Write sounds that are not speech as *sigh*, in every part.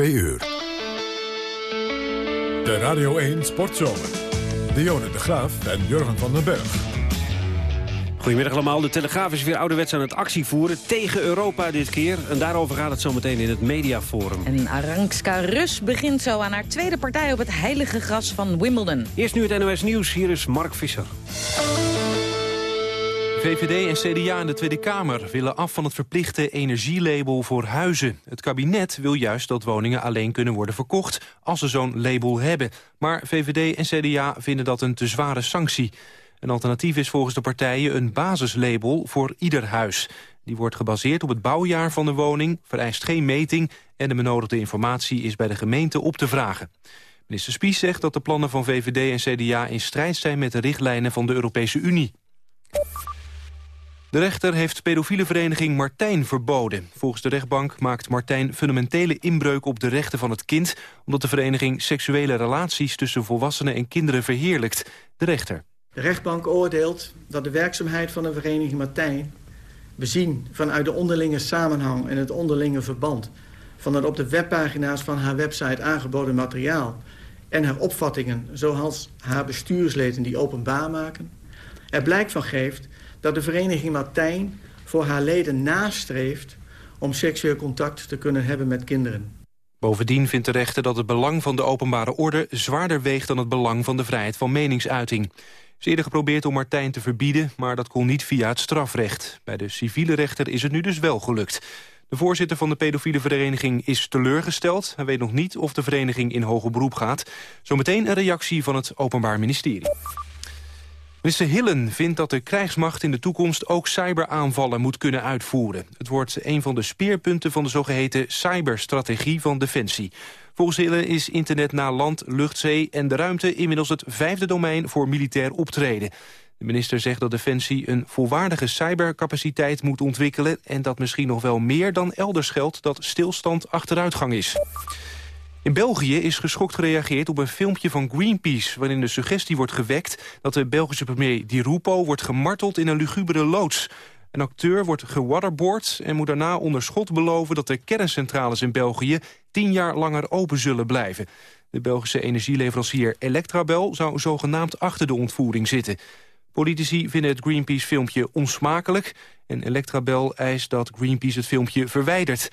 2 uur. De Radio 1 Sportzomer. Dionne de Graaf en Jurgen van den Berg. Goedemiddag allemaal. De Telegraaf is weer ouderwets aan het actie voeren. Tegen Europa dit keer. En daarover gaat het zometeen in het Mediaforum. En Aranska Rus begint zo aan haar tweede partij op het heilige gras van Wimbledon. Eerst nu het NOS Nieuws. Hier is Mark Visser. VVD en CDA in de Tweede Kamer willen af van het verplichte energielabel voor huizen. Het kabinet wil juist dat woningen alleen kunnen worden verkocht als ze zo'n label hebben. Maar VVD en CDA vinden dat een te zware sanctie. Een alternatief is volgens de partijen een basislabel voor ieder huis. Die wordt gebaseerd op het bouwjaar van de woning, vereist geen meting... en de benodigde informatie is bij de gemeente op te vragen. Minister Spies zegt dat de plannen van VVD en CDA in strijd zijn... met de richtlijnen van de Europese Unie. De rechter heeft pedofiele vereniging Martijn verboden. Volgens de rechtbank maakt Martijn fundamentele inbreuk op de rechten van het kind... omdat de vereniging seksuele relaties tussen volwassenen en kinderen verheerlijkt. De rechter. De rechtbank oordeelt dat de werkzaamheid van de vereniging Martijn... bezien vanuit de onderlinge samenhang en het onderlinge verband... van het op de webpagina's van haar website aangeboden materiaal... en haar opvattingen, zoals haar bestuursleden die openbaar maken... er blijk van geeft dat de vereniging Martijn voor haar leden nastreeft... om seksueel contact te kunnen hebben met kinderen. Bovendien vindt de rechter dat het belang van de openbare orde... zwaarder weegt dan het belang van de vrijheid van meningsuiting. Ze eerder geprobeerd om Martijn te verbieden, maar dat kon niet via het strafrecht. Bij de civiele rechter is het nu dus wel gelukt. De voorzitter van de pedofiele vereniging is teleurgesteld. Hij weet nog niet of de vereniging in hoger beroep gaat. Zometeen een reactie van het Openbaar Ministerie. Minister Hillen vindt dat de krijgsmacht in de toekomst ook cyberaanvallen moet kunnen uitvoeren. Het wordt een van de speerpunten van de zogeheten cyberstrategie van Defensie. Volgens Hillen is internet naar land, lucht, zee en de ruimte inmiddels het vijfde domein voor militair optreden. De minister zegt dat Defensie een volwaardige cybercapaciteit moet ontwikkelen... en dat misschien nog wel meer dan elders geldt dat stilstand achteruitgang is. In België is geschokt gereageerd op een filmpje van Greenpeace... waarin de suggestie wordt gewekt dat de Belgische premier Di Rupo... wordt gemarteld in een lugubere loods. Een acteur wordt gewaterboard en moet daarna onder schot beloven... dat de kerncentrales in België tien jaar langer open zullen blijven. De Belgische energieleverancier Electrabel zou zogenaamd achter de ontvoering zitten. Politici vinden het Greenpeace-filmpje onsmakelijk... en Electrabel eist dat Greenpeace het filmpje verwijdert...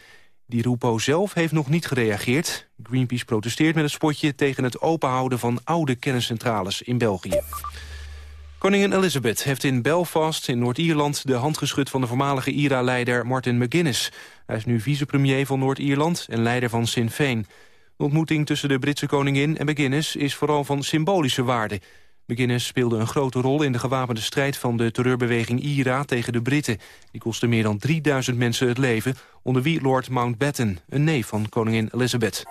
Die Rupo zelf heeft nog niet gereageerd. Greenpeace protesteert met het spotje tegen het openhouden van oude kerncentrales in België. Koningin Elizabeth heeft in Belfast in Noord-Ierland de hand geschud van de voormalige IRA-leider Martin McGuinness. Hij is nu vicepremier van Noord-Ierland en leider van Sinn Féin. De ontmoeting tussen de Britse koningin en McGuinness is vooral van symbolische waarde. McGuinness speelde een grote rol in de gewapende strijd van de terreurbeweging IRA tegen de Britten. Die kostte meer dan 3000 mensen het leven, onder wie Lord Mountbatten, een neef van koningin Elizabeth.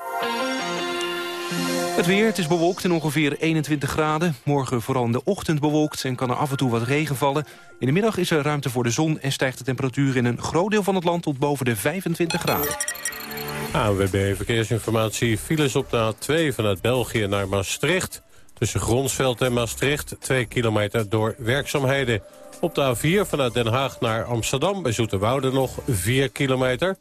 Het weer, het is bewolkt in ongeveer 21 graden. Morgen vooral in de ochtend bewolkt en kan er af en toe wat regen vallen. In de middag is er ruimte voor de zon en stijgt de temperatuur in een groot deel van het land tot boven de 25 graden. ANWB Verkeersinformatie. Files op de A2 vanuit België naar Maastricht. Tussen Gronsveld en Maastricht, 2 kilometer door werkzaamheden. Op de A4 vanuit Den Haag naar Amsterdam bij Zoeterwoude nog 4 kilometer.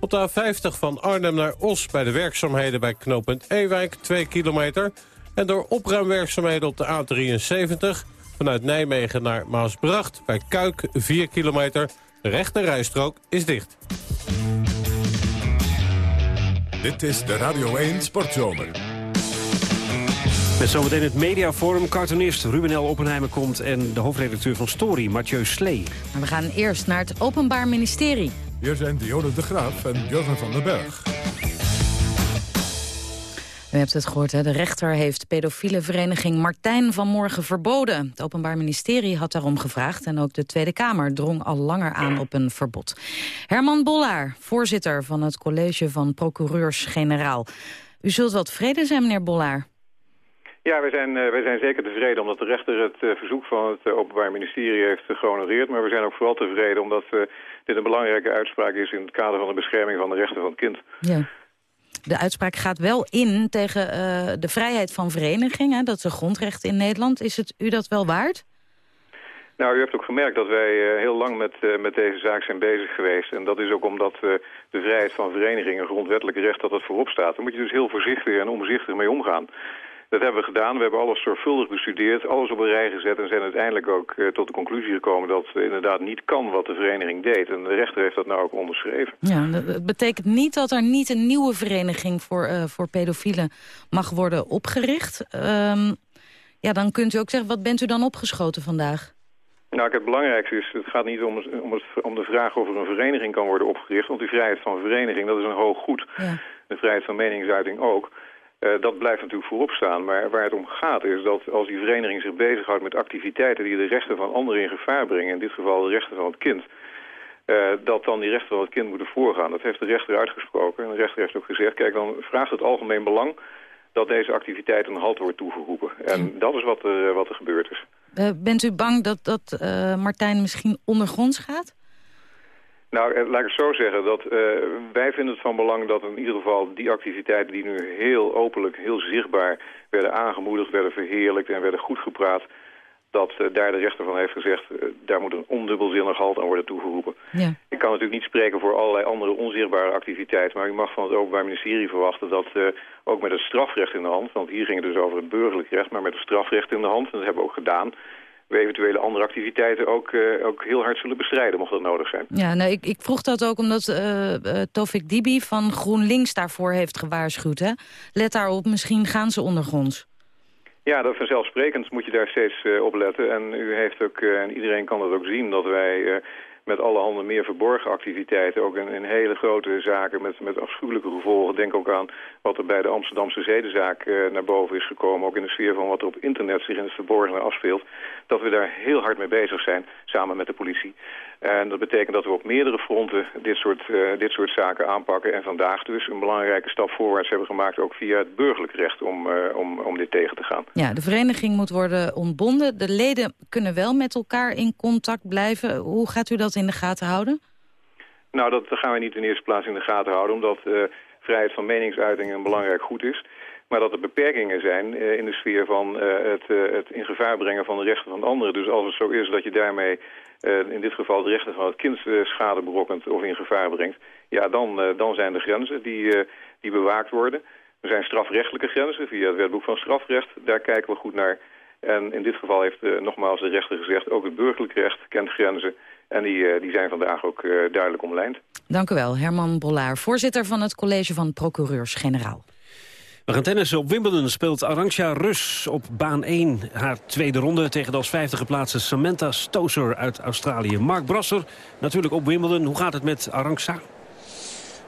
Op de A50 van Arnhem naar Os bij de werkzaamheden bij knooppunt Ewijk 2 kilometer. En door opruimwerkzaamheden op de A73 vanuit Nijmegen naar Maasbracht bij Kuik 4 kilometer. De rechte rijstrook is dicht. Dit is de Radio 1 Sportzomer. Met zometeen het mediaforum. Cartoonist Ruben L. Oppenheimer komt... en de hoofdredacteur van Story, Mathieu Slee. we gaan eerst naar het Openbaar Ministerie. Hier zijn Dionne de Graaf en Jurgen van den Berg. U hebt het gehoord, hè? de rechter heeft pedofiele vereniging Martijn vanmorgen verboden. Het Openbaar Ministerie had daarom gevraagd... en ook de Tweede Kamer drong al langer aan op een verbod. Herman Bollaar, voorzitter van het College van Procureurs-Generaal. U zult wel tevreden zijn, meneer Bollaar. Ja, wij zijn, uh, wij zijn zeker tevreden omdat de rechter het uh, verzoek van het uh, Openbaar Ministerie heeft gehonoreerd. Maar we zijn ook vooral tevreden omdat dit een belangrijke uitspraak is in het kader van de bescherming van de rechten van het kind. Ja. De uitspraak gaat wel in tegen de vrijheid van vereniging. Hè? Dat is een grondrecht in Nederland. Is het u dat wel waard? Nou, u hebt ook gemerkt dat wij heel lang met, met deze zaak zijn bezig geweest. En dat is ook omdat de vrijheid van verenigingen, grondwettelijke recht, dat het voorop staat. Daar moet je dus heel voorzichtig en omzichtig mee omgaan. Dat hebben we gedaan. We hebben alles zorgvuldig bestudeerd, alles op een rij gezet... en zijn uiteindelijk ook uh, tot de conclusie gekomen dat het inderdaad niet kan wat de vereniging deed. En de rechter heeft dat nou ook onderschreven. Ja, dat betekent niet dat er niet een nieuwe vereniging voor, uh, voor pedofielen mag worden opgericht. Um, ja, dan kunt u ook zeggen, wat bent u dan opgeschoten vandaag? Nou, het belangrijkste is, het gaat niet om, om, het, om de vraag of er een vereniging kan worden opgericht. Want die vrijheid van vereniging, dat is een hoog goed. Ja. De vrijheid van meningsuiting ook. Uh, dat blijft natuurlijk voorop staan. Maar waar het om gaat is dat als die vereniging zich bezighoudt met activiteiten die de rechten van anderen in gevaar brengen, in dit geval de rechten van het kind, uh, dat dan die rechten van het kind moeten voorgaan. Dat heeft de rechter uitgesproken. En de rechter heeft ook gezegd, kijk dan vraagt het algemeen belang dat deze activiteit een halt wordt toegeroepen. En dat is wat er, wat er gebeurd is. Uh, bent u bang dat, dat Martijn misschien ondergronds gaat? Nou, eh, laat ik het zo zeggen. Dat, uh, wij vinden het van belang dat in ieder geval die activiteiten die nu heel openlijk, heel zichtbaar werden aangemoedigd, werden verheerlijkt en werden goed gepraat, dat uh, daar de rechter van heeft gezegd, daar moet een ondubbelzinnig halt aan worden toegeroepen. Ja. Ik kan natuurlijk niet spreken voor allerlei andere onzichtbare activiteiten, maar ik mag van het Openbaar Ministerie verwachten dat ook met het strafrecht in de hand, want hier ging het dus over het burgerlijk recht, maar met het strafrecht in de hand, en dat hebben we ook gedaan, we eventuele andere activiteiten ook, uh, ook heel hard zullen bestrijden, mocht dat nodig zijn. Ja, nou, ik, ik vroeg dat ook omdat uh, uh, Tofik Dibi van GroenLinks daarvoor heeft gewaarschuwd. Hè? Let daarop, misschien gaan ze ondergronds. Ja, dat vanzelfsprekend moet je daar steeds op letten. En u heeft ook, en iedereen kan dat ook zien, dat wij met alle handen meer verborgen activiteiten. Ook in, hele grote zaken met, met afschuwelijke gevolgen. Denk ook aan wat er bij de Amsterdamse zedenzaak uh, naar boven is gekomen. Ook in de sfeer van wat er op internet zich in het verborgene afspeelt. Dat we daar heel hard mee bezig zijn, samen met de politie. En dat betekent dat we op meerdere fronten dit soort, uh, dit soort zaken aanpakken. En vandaag dus een belangrijke stap voorwaarts hebben gemaakt... ook via het burgerlijk recht om, uh, om, om dit tegen te gaan. Ja, de vereniging moet worden ontbonden. De leden kunnen wel met elkaar in contact blijven. Hoe gaat u dat in de gaten houden? Nou, dat gaan we niet in eerste plaats in de gaten houden... omdat uh, vrijheid van meningsuiting een belangrijk goed is... Maar dat er beperkingen zijn in de sfeer van het, het in gevaar brengen van de rechten van anderen. Dus als het zo is dat je daarmee in dit geval de rechten van het kind schade berokkent of in gevaar brengt... ja, dan, dan zijn er grenzen die, die bewaakt worden. Er zijn strafrechtelijke grenzen via het wetboek van strafrecht. Daar kijken we goed naar. En in dit geval heeft nogmaals de rechter gezegd... ook het burgerlijk recht kent grenzen. En die, die zijn vandaag ook duidelijk omlijnd. Dank u wel, Herman Bollaar, voorzitter van het College van Procureurs-Generaal. We gaan tennissen. Op Wimbledon speelt Arantxa Rus op baan 1 haar tweede ronde... tegen de als vijfde geplaatste Samantha Stoser uit Australië. Mark Brasser, natuurlijk op Wimbledon. Hoe gaat het met Arantxa?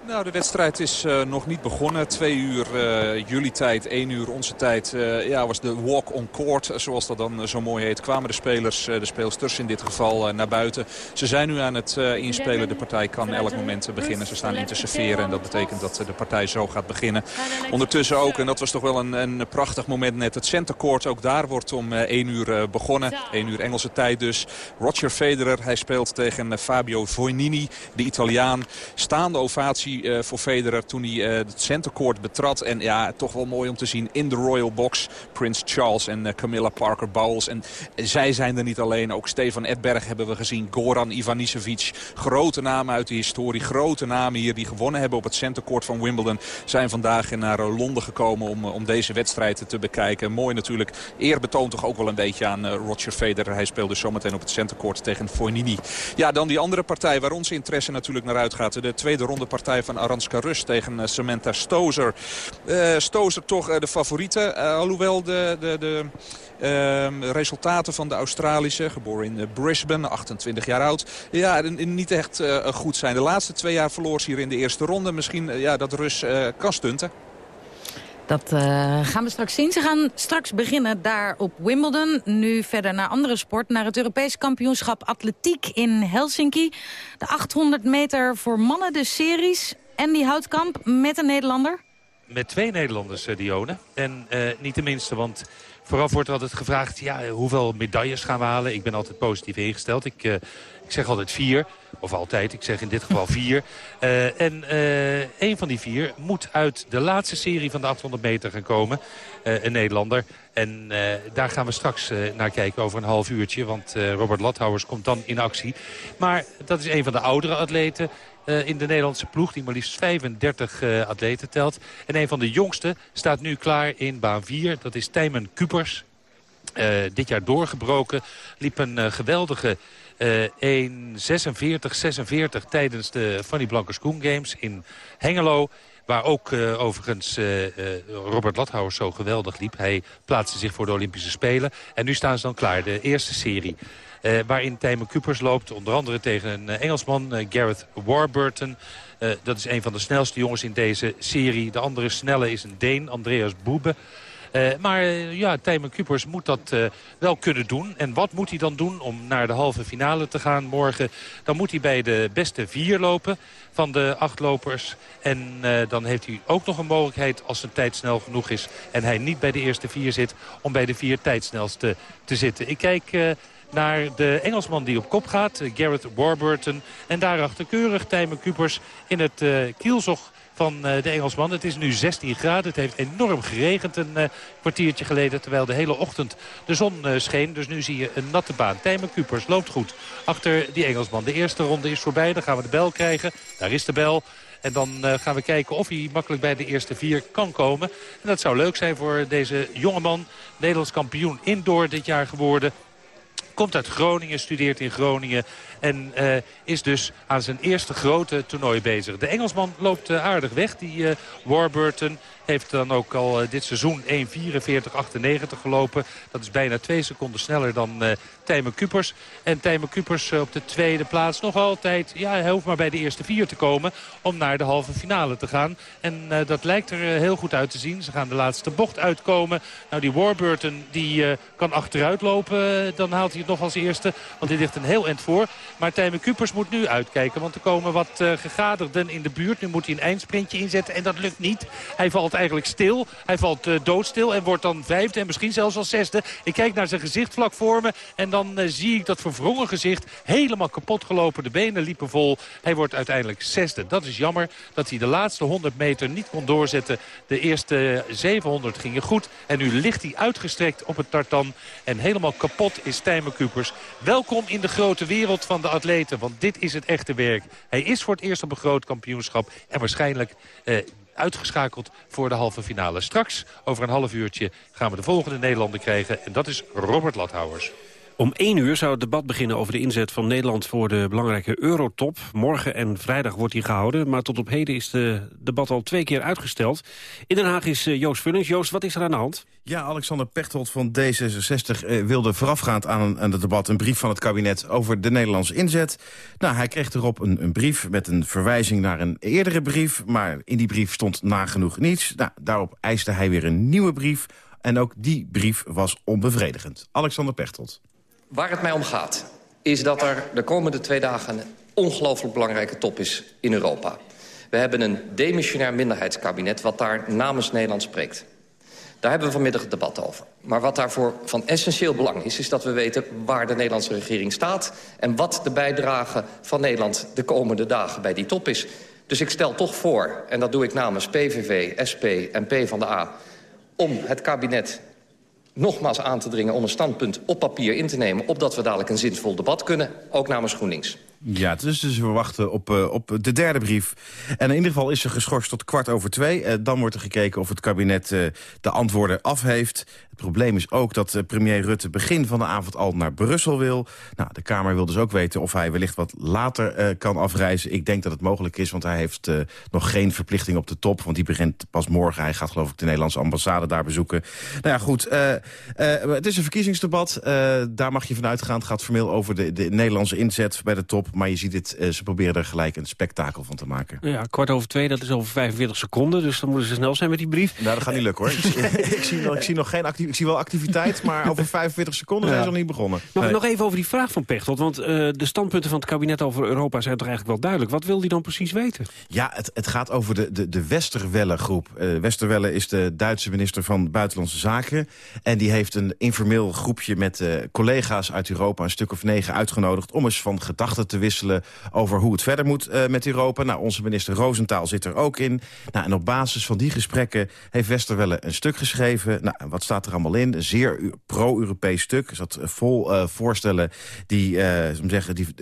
Nou, de wedstrijd is uh, nog niet begonnen. Twee uur uh, jullie tijd, één uur onze tijd. Uh, ja, was de walk on court, zoals dat dan zo mooi heet. Kwamen de spelers, de speelsters in dit geval, naar buiten. Ze zijn nu aan het inspelen. De partij kan elk moment beginnen. Ze staan in te serveren en dat betekent dat de partij zo gaat beginnen. Ondertussen ook, en dat was toch wel een, een prachtig moment net, het centercourt. Ook daar wordt om één uur begonnen. Eén uur Engelse tijd dus. Roger Federer, hij speelt tegen Fabio Fognini, de Italiaan. Staande ovatie uh, voor Federer toen hij uh, het centercourt betrad. En ja, toch wel mooi om te zien in de Royal Box. Prince Charles en uh, Camilla Parker Bowles. En zij zijn er niet alleen. Ook Stefan Edberg hebben we gezien. Goran Ivanisevic. Grote namen uit de historie. Grote namen hier die gewonnen hebben op het centercourt van Wimbledon. Zijn vandaag naar Londen gekomen om, om deze wedstrijd te bekijken. Mooi natuurlijk. Eer betoont toch ook wel een beetje aan Roger Federer. Hij speelde zometeen op het centercourt tegen Fognini. Ja, dan die andere partij waar onze interesse natuurlijk naar uitgaat. De tweede ronde partij van Aranska Rus tegen eh, Samantha Stozer. Uh, Stozer toch uh, de favoriete. alhoewel de, de, de uh, resultaten van de Australische, geboren in Brisbane, 28 jaar oud. Ja, niet echt goed zijn. De laatste twee jaar verloor hier in de eerste ronde. Misschien ja, dat Rus kan stunten. Dat uh, gaan we straks zien. Ze gaan straks beginnen daar op Wimbledon. Nu verder naar andere sport. Naar het Europees kampioenschap atletiek in Helsinki. De 800 meter voor mannen, de series. En die Houtkamp met een Nederlander. met twee Nederlanders, Dione. En niet de minste, want vooraf wordt altijd gevraagd... Ja, hoeveel medailles gaan we halen? Ik ben altijd positief ingesteld. Ik, ik zeg altijd vier. Of altijd, ik zeg in dit geval vier. Uh, en uh, een van die vier moet uit de laatste serie van de 800 meter gaan komen. Uh, een Nederlander. En daar gaan we straks naar kijken over een half uurtje. Want Robert Lathouwers komt dan in actie. Maar dat is een van de oudere atleten. in de Nederlandse ploeg, die maar liefst 35 atleten telt. En een van de jongste staat nu klaar in baan 4. Dat is Tijmen Kupers. dit jaar doorgebroken. Liep een geweldige 1.46-46 tijdens de Fanny Blankers Koen Games in Hengelo. Waar ook uh, overigens uh, Robert Lathouwer zo geweldig liep. Hij plaatste zich voor de Olympische Spelen. En nu staan ze dan klaar, de eerste serie. waarin Tijmen Kupers loopt, onder andere tegen een Engelsman, Gareth Warburton. dat is een van de snelste jongens in deze serie. De andere snelle is een Deen, Andreas Boebe. Uh, maar uh, ja, Tijmen Kupers moet dat uh, wel kunnen doen. En wat moet hij dan doen om naar de halve finale te gaan morgen? Dan moet hij bij de beste vier lopen van de acht lopers. En dan heeft hij ook nog een mogelijkheid als zijn tijd snel genoeg is... en hij niet bij de eerste vier zit, om bij de vier tijdsnelste te zitten. Ik kijk naar de Engelsman die op kop gaat, Garrett Warburton. En daarachter keurig Tijmen Kupers in het kielzog van eh, de Engelsman. Het is nu 16 graden. Het heeft enorm geregend een uh, kwartiertje geleden. Terwijl de hele ochtend de zon uh, scheen. Dus nu zie je een natte baan. Tijmen Kupers loopt goed achter die Engelsman. De eerste ronde is voorbij. Dan gaan we de bel krijgen. Daar is de bel. En dan gaan we kijken of hij makkelijk bij de eerste vier kan komen. En dat zou leuk zijn voor deze jongeman. Nederlands kampioen indoor dit jaar geworden. Komt uit Groningen, studeert in Groningen. En uh, is dus aan zijn eerste grote toernooi bezig. De Engelsman loopt uh, aardig weg, die uh, Warburton. Heeft dan ook al dit seizoen 1.44.98 gelopen. Dat is bijna twee seconden sneller dan Tijmen Kupers. En Tijmen Kupers op de tweede plaats nog altijd... ja, hij hoeft maar bij de eerste vier te komen om naar de halve finale te gaan. En dat lijkt er heel goed uit te zien. Ze gaan de laatste bocht uitkomen. Nou, die Warburton die kan achteruit lopen. dan haalt hij het nog als eerste, want hij ligt een heel eind voor. Maar Tijmen Kupers moet nu uitkijken. Want er komen wat uh, gegadigden in de buurt. Nu moet hij een eindsprintje inzetten. En dat lukt niet. Hij valt eigenlijk stil. Hij valt uh, doodstil. En wordt dan vijfde en misschien zelfs al zesde. Ik kijk naar zijn gezicht vlak voor me. En dan uh, zie ik dat verwrongen gezicht helemaal kapot gelopen. De benen liepen vol. Hij wordt uiteindelijk zesde. Dat is jammer dat hij de laatste 100 meter niet kon doorzetten. De eerste 700 gingen goed. En nu ligt hij uitgestrekt op het tartan. En helemaal kapot is Tijmen Kupers. Welkom in de grote wereld van de atleten. Want dit is het echte werk. Hij is voor het eerst op een groot kampioenschap. En waarschijnlijk eh, uitgeschakeld voor de halve finale. Straks, over een half uurtje, gaan we de volgende Nederlander krijgen. En dat is Robert Lathouwers. Om één uur zou het debat beginnen over de inzet van Nederland voor de belangrijke eurotop. Morgen en vrijdag wordt die gehouden, maar tot op heden is het debat al twee keer uitgesteld. In Den Haag is eh, Joost Vullings. Joost, wat is er aan de hand? Ja, Alexander Pechtold van D66 eh, wilde voorafgaand aan, het debat... een brief van het kabinet over de Nederlandse inzet. Nou, hij kreeg erop een, een brief met een verwijzing naar een eerdere brief... maar in die brief stond nagenoeg niets. Nou, daarop eiste hij weer een nieuwe brief... En ook die brief was onbevredigend. Alexander Pechtold. Waar het mij om gaat, is dat er de komende twee dagen... een ongelooflijk belangrijke top is in Europa. We hebben een demissionair minderheidskabinet... wat daar namens Nederland spreekt. Daar hebben we vanmiddag het debat over. Maar wat daarvoor van essentieel belang is... is dat we weten waar de Nederlandse regering staat... en wat de bijdrage van Nederland de komende dagen bij die top is. Dus ik stel toch voor, en dat doe ik namens PVV, SP en PvdA... om het kabinet nogmaals aan te dringen om een standpunt op papier in te nemen... opdat we dadelijk een zinvol debat kunnen, ook namens GroenLinks. Ja, dus, dus we wachten op, uh, op de derde brief. En in ieder geval is ze geschorst tot kwart over twee. Uh, dan wordt er gekeken of het kabinet uh, de antwoorden af heeft. Het probleem is ook dat premier Rutte begin van de avond al naar Brussel wil. Nou, de Kamer wil dus ook weten of hij wellicht wat later kan afreizen. Ik denk dat het mogelijk is, want hij heeft nog geen verplichting op de top. Want die begint pas morgen. Hij gaat geloof ik de Nederlandse ambassade daar bezoeken. Nou ja, goed. het is een verkiezingsdebat. daar mag je vanuit gaan. Het gaat formeel over de, de Nederlandse inzet bij de top. Maar je ziet het, ze proberen er gelijk een spektakel van te maken. Ja, kwart over twee, dat is over 45 seconden. Dus dan moeten ze snel zijn met die brief. Nou, dat gaat niet lukken hoor. ik, zie, *laughs* nog, ik, zie nog geen actief, ik zie wel activiteit, maar over 45 seconden zijn ze nog niet begonnen. Nog, nog even over die vraag van Pechtold. Want de standpunten van het kabinet over Europa zijn toch eigenlijk wel duidelijk. Wat wil hij dan precies weten? Ja, het, het gaat over de, de, de Westerwelle-groep. Uh, Westerwelle is de Duitse minister van Buitenlandse Zaken. En die heeft een informeel groepje met uh, collega's uit Europa... een stuk of negen uitgenodigd om eens van gedachten te wisselen... over hoe het verder moet uh, met Europa. Nou, onze minister Roosentaal zit er ook in. Nou, en op basis van die gesprekken heeft Westerwelle een stuk geschreven. Nou, wat staat er allemaal in? Een zeer pro-Europees stuk. Er zat vol voorstellen die, zeggen, die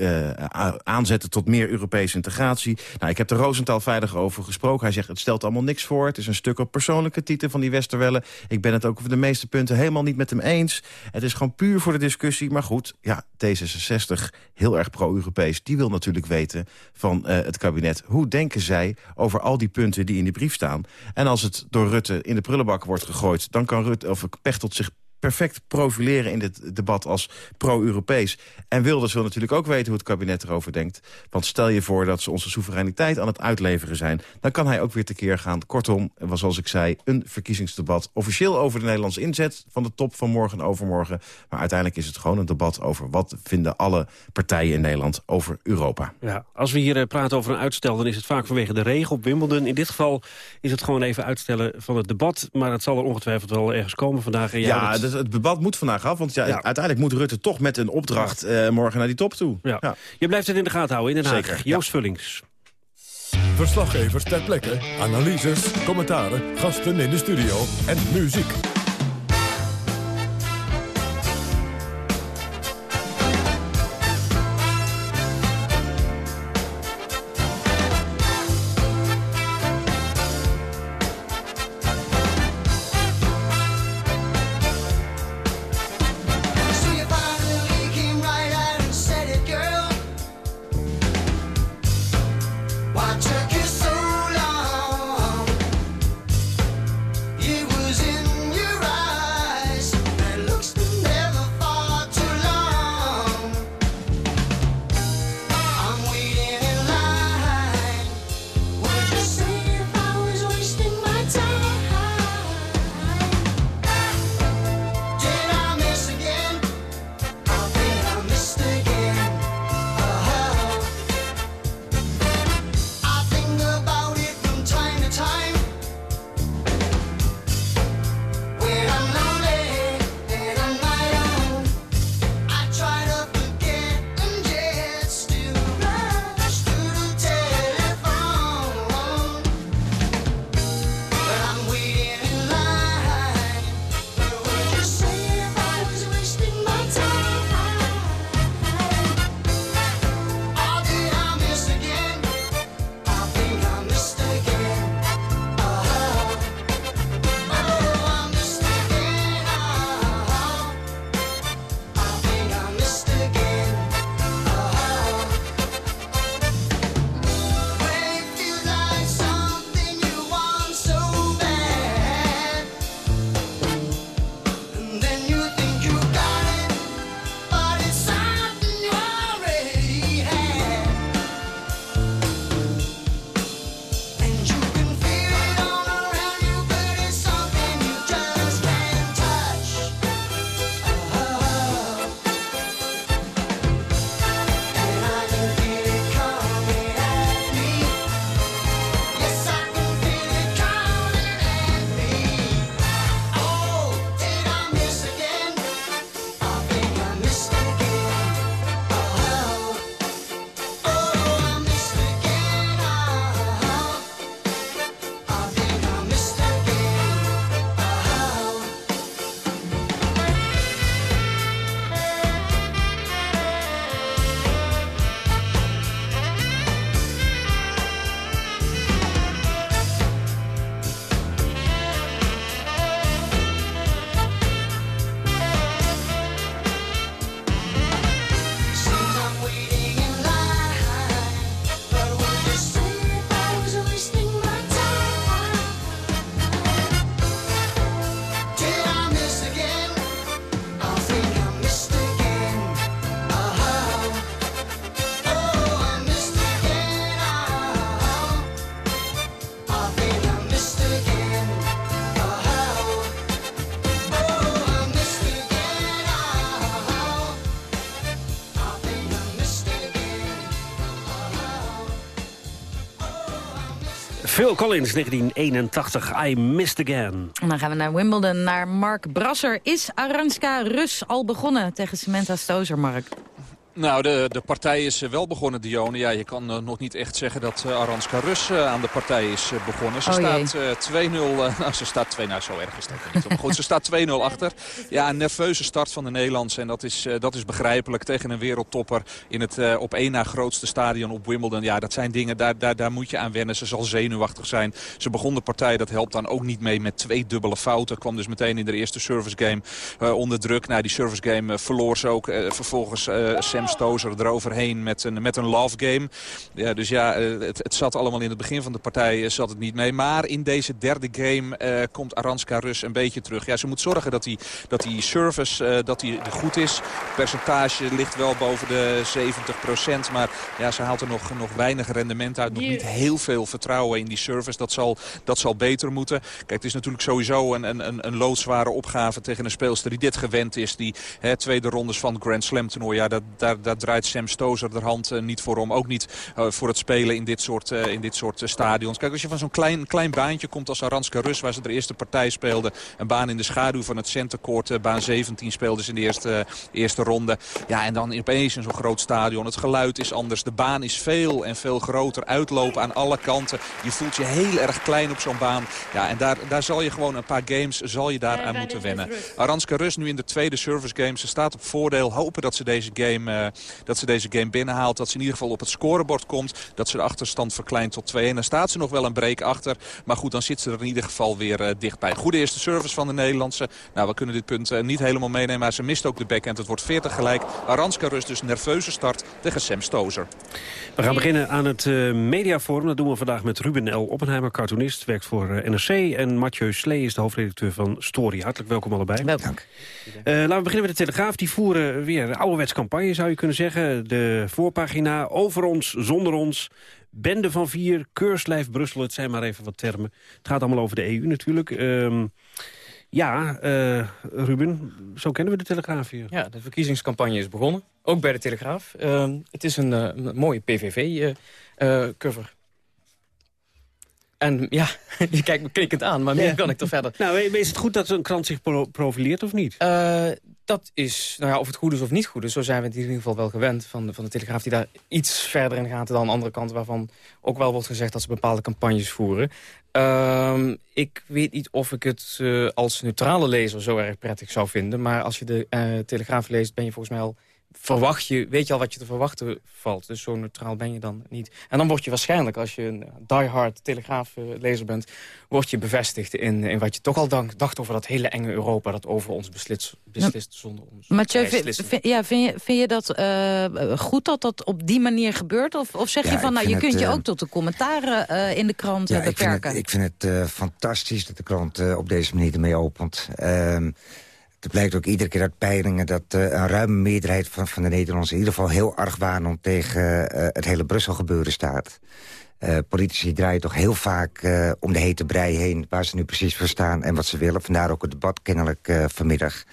aanzetten tot meer Europese integratie. Nou, ik heb de Roosentaal veilig over gesproken. Hij zegt, het stelt allemaal niks voor. Het is een stuk op persoonlijke titel van die Westerwelle. Ik ben het ook over de meeste punten helemaal niet met hem eens. Het is gewoon puur voor de discussie. Maar goed, ja, D66, heel erg pro-Europees... die wil natuurlijk weten van uh, het kabinet... hoe denken zij over al die punten die in die brief staan. En als het door Rutte in de prullenbak wordt gegooid... dan kan Rutte, of Pechtold zich perfect profileren in dit debat als pro-Europees. En Wilders wil natuurlijk ook weten hoe het kabinet erover denkt. Want stel je voor dat ze onze soevereiniteit aan het uitleveren zijn... dan kan hij ook weer tekeer gaan. Kortom, was zoals ik zei, een verkiezingsdebat. Officieel over de Nederlandse inzet van de top van morgen en overmorgen. Maar uiteindelijk is het gewoon een debat over... wat vinden alle partijen in Nederland over Europa. Ja, als we hier eh, praten over een uitstel... dan is het vaak vanwege de regen op Wimbledon. In dit geval is het gewoon even uitstellen van het debat. Maar het zal er ongetwijfeld wel ergens komen vandaag. En ja, ja het debat moet vandaag af. Want ja, uiteindelijk moet Rutte toch met een opdracht uh, morgen naar die top toe. Ja. Je blijft het in de gaten houden in Den Haag. Zeker, Joost Vullings. Verslaggevers ter plekke, analyses, commentaren, gasten in de studio en muziek. Phil Collins, 1981, I Missed Again. Dan gaan we naar Wimbledon, naar Mark Brasser. Is Aranska Rus al begonnen tegen Samantha Stozer, Mark? Nou, de, de partij is eh, wel begonnen, Dione. Ja, je kan uh, nog niet echt zeggen dat uh, Aranska Rus uh, aan de partij is begonnen. Ze Oh, staat 2-0... *laughs* nou, ze staat 2 nou, zo erg is dat niet. Maar goed, ze staat 2-0 *laughs* achter. Ja, een nerveuze start van de Nederlands. En dat is, dat is begrijpelijk tegen een wereldtopper in het op één na grootste stadion op Wimbledon. Ja, dat zijn dingen, daar, daar, daar moet je aan wennen. Ze zal zenuwachtig zijn. Ze begon de partij, dat helpt dan ook niet mee met twee dubbele fouten. Kwam dus meteen in de eerste service game onder druk. Nou, die service game verloor ze ook. vervolgens Sam Stozer eroverheen met een, met een love game. Ja, dus ja, het, het zat allemaal in het begin van de partij zat het niet mee. Maar in deze derde game uh, komt Aranska Rus een beetje terug. Ja, ze moet zorgen dat die, dat die service uh, dat die goed is. Het percentage ligt wel boven de 70% Maar ja, ze haalt er nog, nog weinig rendement uit. Nog niet heel veel vertrouwen in die service. Dat zal, dat zal beter moeten. Kijk, het is natuurlijk sowieso een, een, een loodzware opgave tegen een speelster die dit gewend is. Die hè, tweede rondes van het Grand Slam toernooi. Ja, dat, daar, daar draait Sam Stozer de hand uh, niet voor om. Ook niet uh, voor het spelen in dit soort, uh, in dit soort stadions. Kijk, als je van zo'n klein, klein baantje komt als Aranska Rus... waar ze de eerste partij speelden. Een baan in de schaduw van het centercourt. baan 17 speelden ze in de eerste, eerste ronde. Ja, en dan opeens in zo'n groot stadion. Het geluid is anders. De baan is veel en veel groter. Uitlopen aan alle kanten. Je voelt je heel erg klein op zo'n baan. Ja, en daar, daar zal je gewoon een paar games zal je daar aan moeten wennen. Aranska Rus nu in de tweede service game. Ze staat op voordeel. Hopen dat ze deze game dat ze deze game binnenhaalt. Dat ze in ieder geval op het scorebord komt. Dat ze de achterstand verkleint tot 2. En dan staat ze nog wel een break achter. Maar goed, dan zit ze er in ieder geval weer uh, dichtbij. Goede eerste service van de Nederlandse. Nou, we kunnen dit punt uh, niet helemaal meenemen. Maar ze mist ook de backhand. Het wordt 40 gelijk. Aranska Rus dus nerveuze start tegen Sam Stozer. We gaan beginnen aan het uh, mediaforum. Dat doen we vandaag met Ruben L. Oppenheimer, cartoonist. Werkt voor NRC. En Mathieu Slee is de hoofdredacteur van Story. Hartelijk welkom allebei. Welkom. laten we beginnen met de Telegraaf. Die voeren weer een ouderwets campagne, zou je kunnen zeggen. De voorpagina, over ons, zonder ons. Bende van vier, keurslijf Brussel, het zijn maar even wat termen. Het gaat allemaal over de EU natuurlijk. Um, ja, uh, Ruben, zo kennen we de Telegraaf hier. Ja, de verkiezingscampagne is begonnen. Ook bij de Telegraaf. Uh, het is een, een mooie PVV-cover. En ja, *laughs* je kijkt me knikkend aan, maar meer ja. kan ik toch verder. Nou, is het goed dat een krant zich pro profileert of niet? Uh, dat is, nou ja, of het goed is of niet goed is... zo zijn we het in ieder geval wel gewend van de, van de Telegraaf... die daar iets verder in gaat dan andere kant... waarvan ook wel wordt gezegd dat ze bepaalde campagnes voeren. Uh, ik weet niet of ik het uh, als neutrale lezer zo erg prettig zou vinden... maar als je de uh, Telegraaf leest ben je volgens mij al verwacht je, weet je al wat je te verwachten valt. Dus zo neutraal ben je dan niet. En dan word je waarschijnlijk, als je een diehard telegraaflezer bent... word je bevestigd in, in wat je toch al dacht, dacht over dat hele enge Europa... dat over ons beslist, beslist zonder ons. Mathieu, vind, vind, ja, vind, je, vind je dat uh, goed dat dat op die manier gebeurt? Of, of zeg ja, je van, nou, je het, kunt je uh, ook tot de commentaren uh, in de krant ja, beperken? Ik vind het, ik vind het fantastisch dat de krant op deze manier ermee opent. Ehm, Het blijkt ook iedere keer uit peilingen dat uh, een ruime meerderheid van, van de Nederlanders... in ieder geval heel argwanend tegen uh, het hele Brussel gebeuren staat. Uh, politici draaien toch heel vaak om de hete brei heen... waar ze nu precies voor staan en wat ze willen. Vandaar ook het debat kennelijk vanmiddag.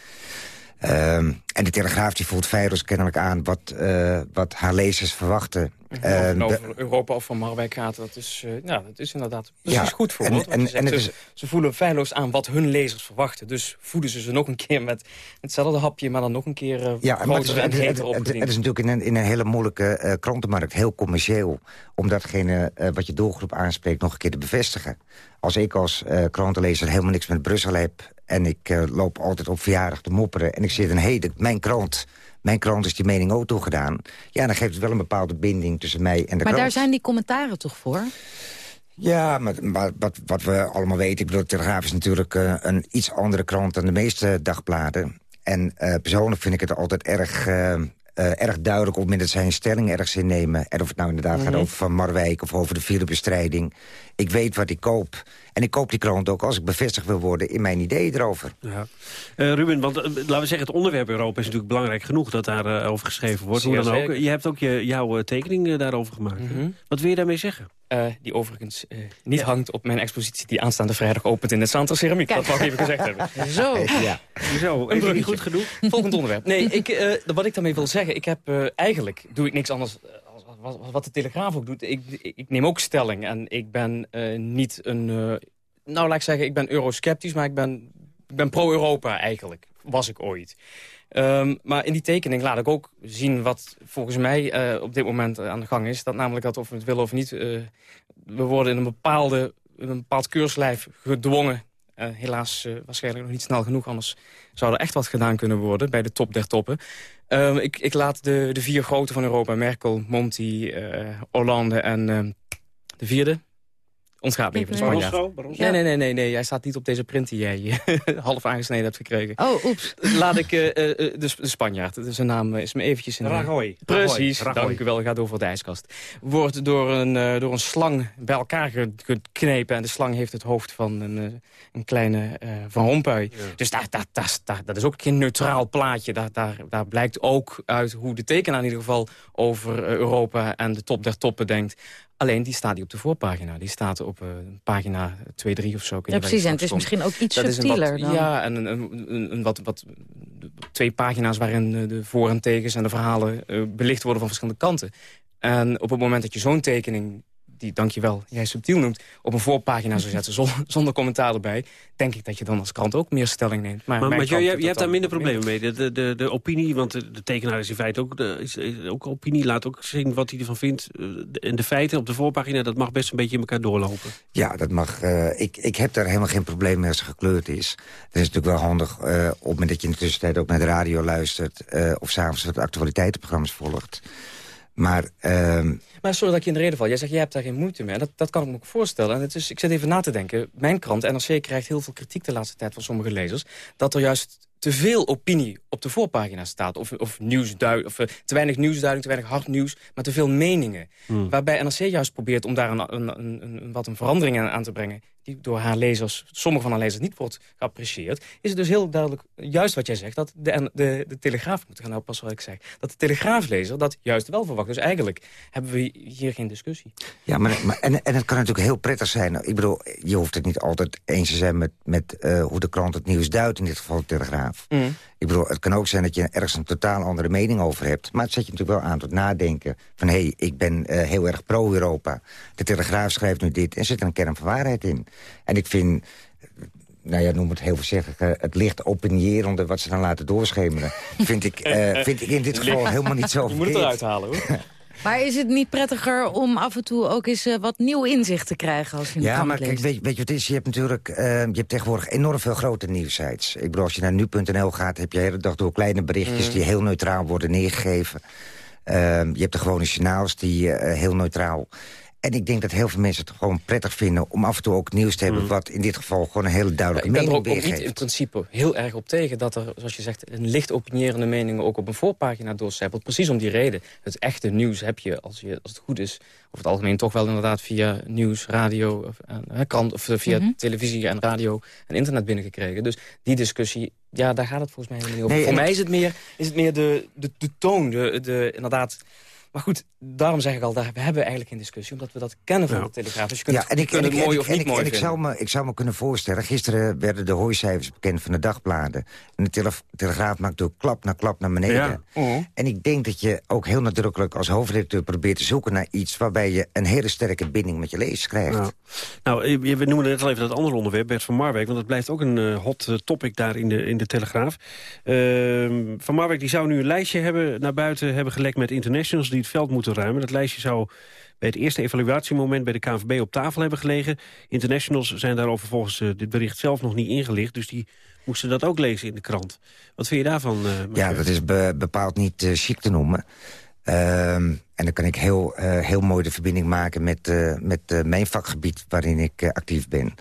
Um, en de Telegraaf die voelt feilloos kennelijk aan wat, uh, wat haar lezers verwachten. Het over Europa of van Marwijk gaat, dat is, uh, ja, dat is inderdaad precies ja, goed voor. En, en, en is... Ze voelen feilloos aan wat hun lezers verwachten. Dus voeden ze ze nog een keer met hetzelfde hapje, maar dan nog een keer uh, ja, maar het, en het, het, het is natuurlijk in een, in een hele moeilijke uh, krantenmarkt heel commercieel... om datgene wat je doelgroep aanspreekt nog een keer te bevestigen. Als ik als krantenlezer helemaal niks met Brussel heb... en ik loop altijd op verjaardag te mopperen... en ik zit een hey, mijn krant... Mijn krant is die mening ook toegedaan. Ja, dan geeft het wel een bepaalde binding tussen mij en de maar krant. Maar daar zijn die commentaren toch voor? Ja, maar, maar wat, wat, we allemaal weten... ik bedoel, de Telegraaf is natuurlijk uh, een iets andere krant... dan de meeste dagbladen. En uh, persoonlijk vind ik het altijd erg... Uh, uh, erg duidelijk op het moment dat zij een stelling ergens innemen. En of het nou inderdaad mm -hmm. gaat over Van Marwijk of over de filebestrijding. Ik weet wat ik koop. En ik koop die krant ook als ik bevestigd wil worden in mijn ideeën erover. Ja. Uh, Ruben, want uh, laten we zeggen, het onderwerp Europa is natuurlijk belangrijk genoeg dat daarover uh, over geschreven wordt. Hoe dan ook. Je hebt ook je, jouw tekening daarover gemaakt. Mm -hmm. Wat wil je daarmee zeggen? Uh, die overigens uh, niet ja. hangt op mijn expositie die aanstaande vrijdag opent in het Santa Ceramiek. Kijk. Dat wou ik even gezegd hebben. *laughs* Zo. ja. Zo, een niet goed genoeg. Volgend onderwerp. Nee, ik, uh, wat ik daarmee wil zeggen, ik heb eigenlijk, doe ik niks anders wat, de Telegraaf ook doet, ik, ik, neem ook stelling. En ik ben niet een... nou, laat ik zeggen, ik ben eurosceptisch, maar ik ben, ik ben pro-Europa eigenlijk. Was ik ooit. Ehm, maar in die tekening laat ik ook zien wat volgens mij op dit moment aan de gang is. Dat namelijk dat of we het willen of niet... we worden in een, bepaalde, in een bepaald keurslijf gedwongen uh, helaas uh, waarschijnlijk nog niet snel genoeg, anders zou er echt wat gedaan kunnen worden bij de top der toppen. Uh, ik, ik, laat de, de vier grote van Europa, Merkel, Monti, uh, Hollande en ehm, de vierde, Ontgaat me even, de Spanjaard. Nee, nee, nee, nee, nee, hij staat niet op deze print die jij *laughs* half aangesneden hebt gekregen. Oh, oeps. Laat ik uh, de, de Spanjaard, zijn naam is me eventjes... In, Rajoy. Precies, Rajoy. dank u wel, gaat over de ijskast. Wordt door een, uh, door een slang bij elkaar geknepen... en de slang heeft het hoofd van een, een kleine uh, Van Rompuy. Dus daar, daar, daar, daar, dat is ook geen neutraal plaatje. Daar, daar, daar blijkt ook uit hoe de tekenaar in ieder geval... over Europa en de top der toppen denkt. Alleen die staat niet op de voorpagina. Die staat op uh, pagina 2, 3 of zo. Ja, precies. En het is misschien ook iets subtieler dan. Ja, en een, een, een, wat, wat, twee pagina's waarin eh, de voor- en tegens en de verhalen uh, belicht worden van verschillende kanten. En op het moment dat je zo'n tekening die, dankjewel, jij subtiel noemt... op een voorpagina zou zetten zonder, *laughs* zonder commentaar erbij... denk ik dat je dan als krant ook meer stelling neemt. Maar, maar, maar jij, jij hebt daar minder problemen mee. De, de, de, opinie, want de, tekenaar is in feite ook, de, is, ook opinie... laat ook zien wat hij ervan vindt. Eh, en de feiten op de voorpagina, dat mag best een beetje in elkaar doorlopen. Ja, dat mag. Uh, ik, ik heb daar helemaal geen probleem mee als het gekleurd is. Het is natuurlijk wel handig uh, op het moment dat je in de tussentijd ook naar de radio luistert... Uh, of s'avonds wat actualiteitenprogramma's volgt... Maar, uh... maar sorry dat ik je in de reden val. Jij zegt, jij hebt daar geen moeite mee. Dat, dat kan ik me ook voorstellen. En het is, ik zit even na te denken. Mijn krant, NRC, krijgt heel veel kritiek de laatste tijd van sommige lezers. Dat er juist te veel opinie op de voorpagina staat. Of, of, nieuwsduid, of uh, te weinig nieuwsduiding, te weinig hard nieuws, maar te veel meningen. Hmm. Waarbij NRC juist probeert om daar een, een, een, een wat een verandering aan, aan, te brengen... die door haar lezers, sommige van haar lezers niet wordt geapprecieerd... is het dus heel duidelijk, juist wat jij zegt, dat de, de, de Telegraaf... moet gaan nou pas wat ik zeg, dat de Telegraaflezer dat juist wel verwacht. Dus eigenlijk hebben we hier geen discussie. Ja, maar, maar en, en het kan natuurlijk heel prettig zijn. Ik bedoel, je hoeft het niet altijd eens te zijn met, met uh, hoe de krant het nieuws duidt... in dit geval de Telegraaf. Mm. Ik bedoel, het kan ook zijn dat je ergens een totaal andere mening over hebt. Maar het zet je natuurlijk wel aan tot nadenken. Van, hé, hey, ik ben uh, heel erg pro-Europa. De Telegraaf schrijft nu dit en zit er een kern van waarheid in. En ik vind nou ja, noem het heel voorzichtig, uh, het licht opinierende wat ze dan laten doorschemeren, *laughs* vind ik, uh, vind ik in dit geval helemaal niet zo Je moet het eruit halen, hoor. *laughs* Maar is het niet prettiger om af en toe ook eens uh, wat nieuw inzicht te krijgen als je een Ja, maar kijk, weet, weet, je wat het is? Je hebt natuurlijk uh, je hebt tegenwoordig enorm veel grote nieuwsites. Ik bedoel, als je naar nu.nl gaat, heb je de hele dag door kleine berichtjes... Mm. die heel neutraal worden neergegeven. Uh, je hebt de gewone journaals die uh, heel neutraal... En ik denk dat heel veel mensen het gewoon prettig vinden... om af en toe ook nieuws te hebben... Mm. wat in dit geval gewoon een hele duidelijke mening weergeeft. Ik ben er ook, niet in principe heel erg op tegen... dat er, zoals je zegt, een licht opinierende meningen... ook op een voorpagina doorcijpelt. Precies om die reden. Het echte nieuws heb je, als, je, als het goed is... over het algemeen toch wel inderdaad via nieuws, radio... of, krant, of via mm -hmm. televisie en radio en internet binnengekregen. Dus die discussie, ja, daar gaat het volgens mij helemaal niet over. Nee, Voor mij is het meer, is het meer de, de, de toon, de, de, inderdaad maar goed, daarom zeg ik al, daar, we hebben eigenlijk geen discussie... omdat we dat kennen van de Telegraaf. Dus je kunt, ja, en ik, en het ik, mooi of niet mooi en ik zou, me, ik zou me kunnen voorstellen... gisteren werden de hooicijfers bekend van de dagbladen. En de tele, Telegraaf maakt door klap na klap naar beneden. Ja. Oh. En ik denk dat je ook heel nadrukkelijk als hoofdredacteur probeert te zoeken naar iets... waarbij je een hele sterke binding met je lezers krijgt. Nou, nou we noemen net al even dat andere onderwerp, Bert van Marwijk... want dat blijft ook een uh, hot topic daar in de, in de Telegraaf. Uh, van Marwijk die zou nu een lijstje hebben naar buiten hebben gelekt met internationals... die het veld moeten ruimen. Dat lijstje zou bij het eerste evaluatiemoment bij de KNVB op tafel hebben gelegen. Internationals zijn daarover volgens uh, dit bericht zelf nog niet ingelicht. Dus die moesten dat ook lezen in de krant. Wat vind je daarvan? Uh, ja, dat is be bepaald niet uh, chic te noemen. En dan kan ik heel, heel mooi de verbinding maken met, met mijn vakgebied waarin ik actief ben.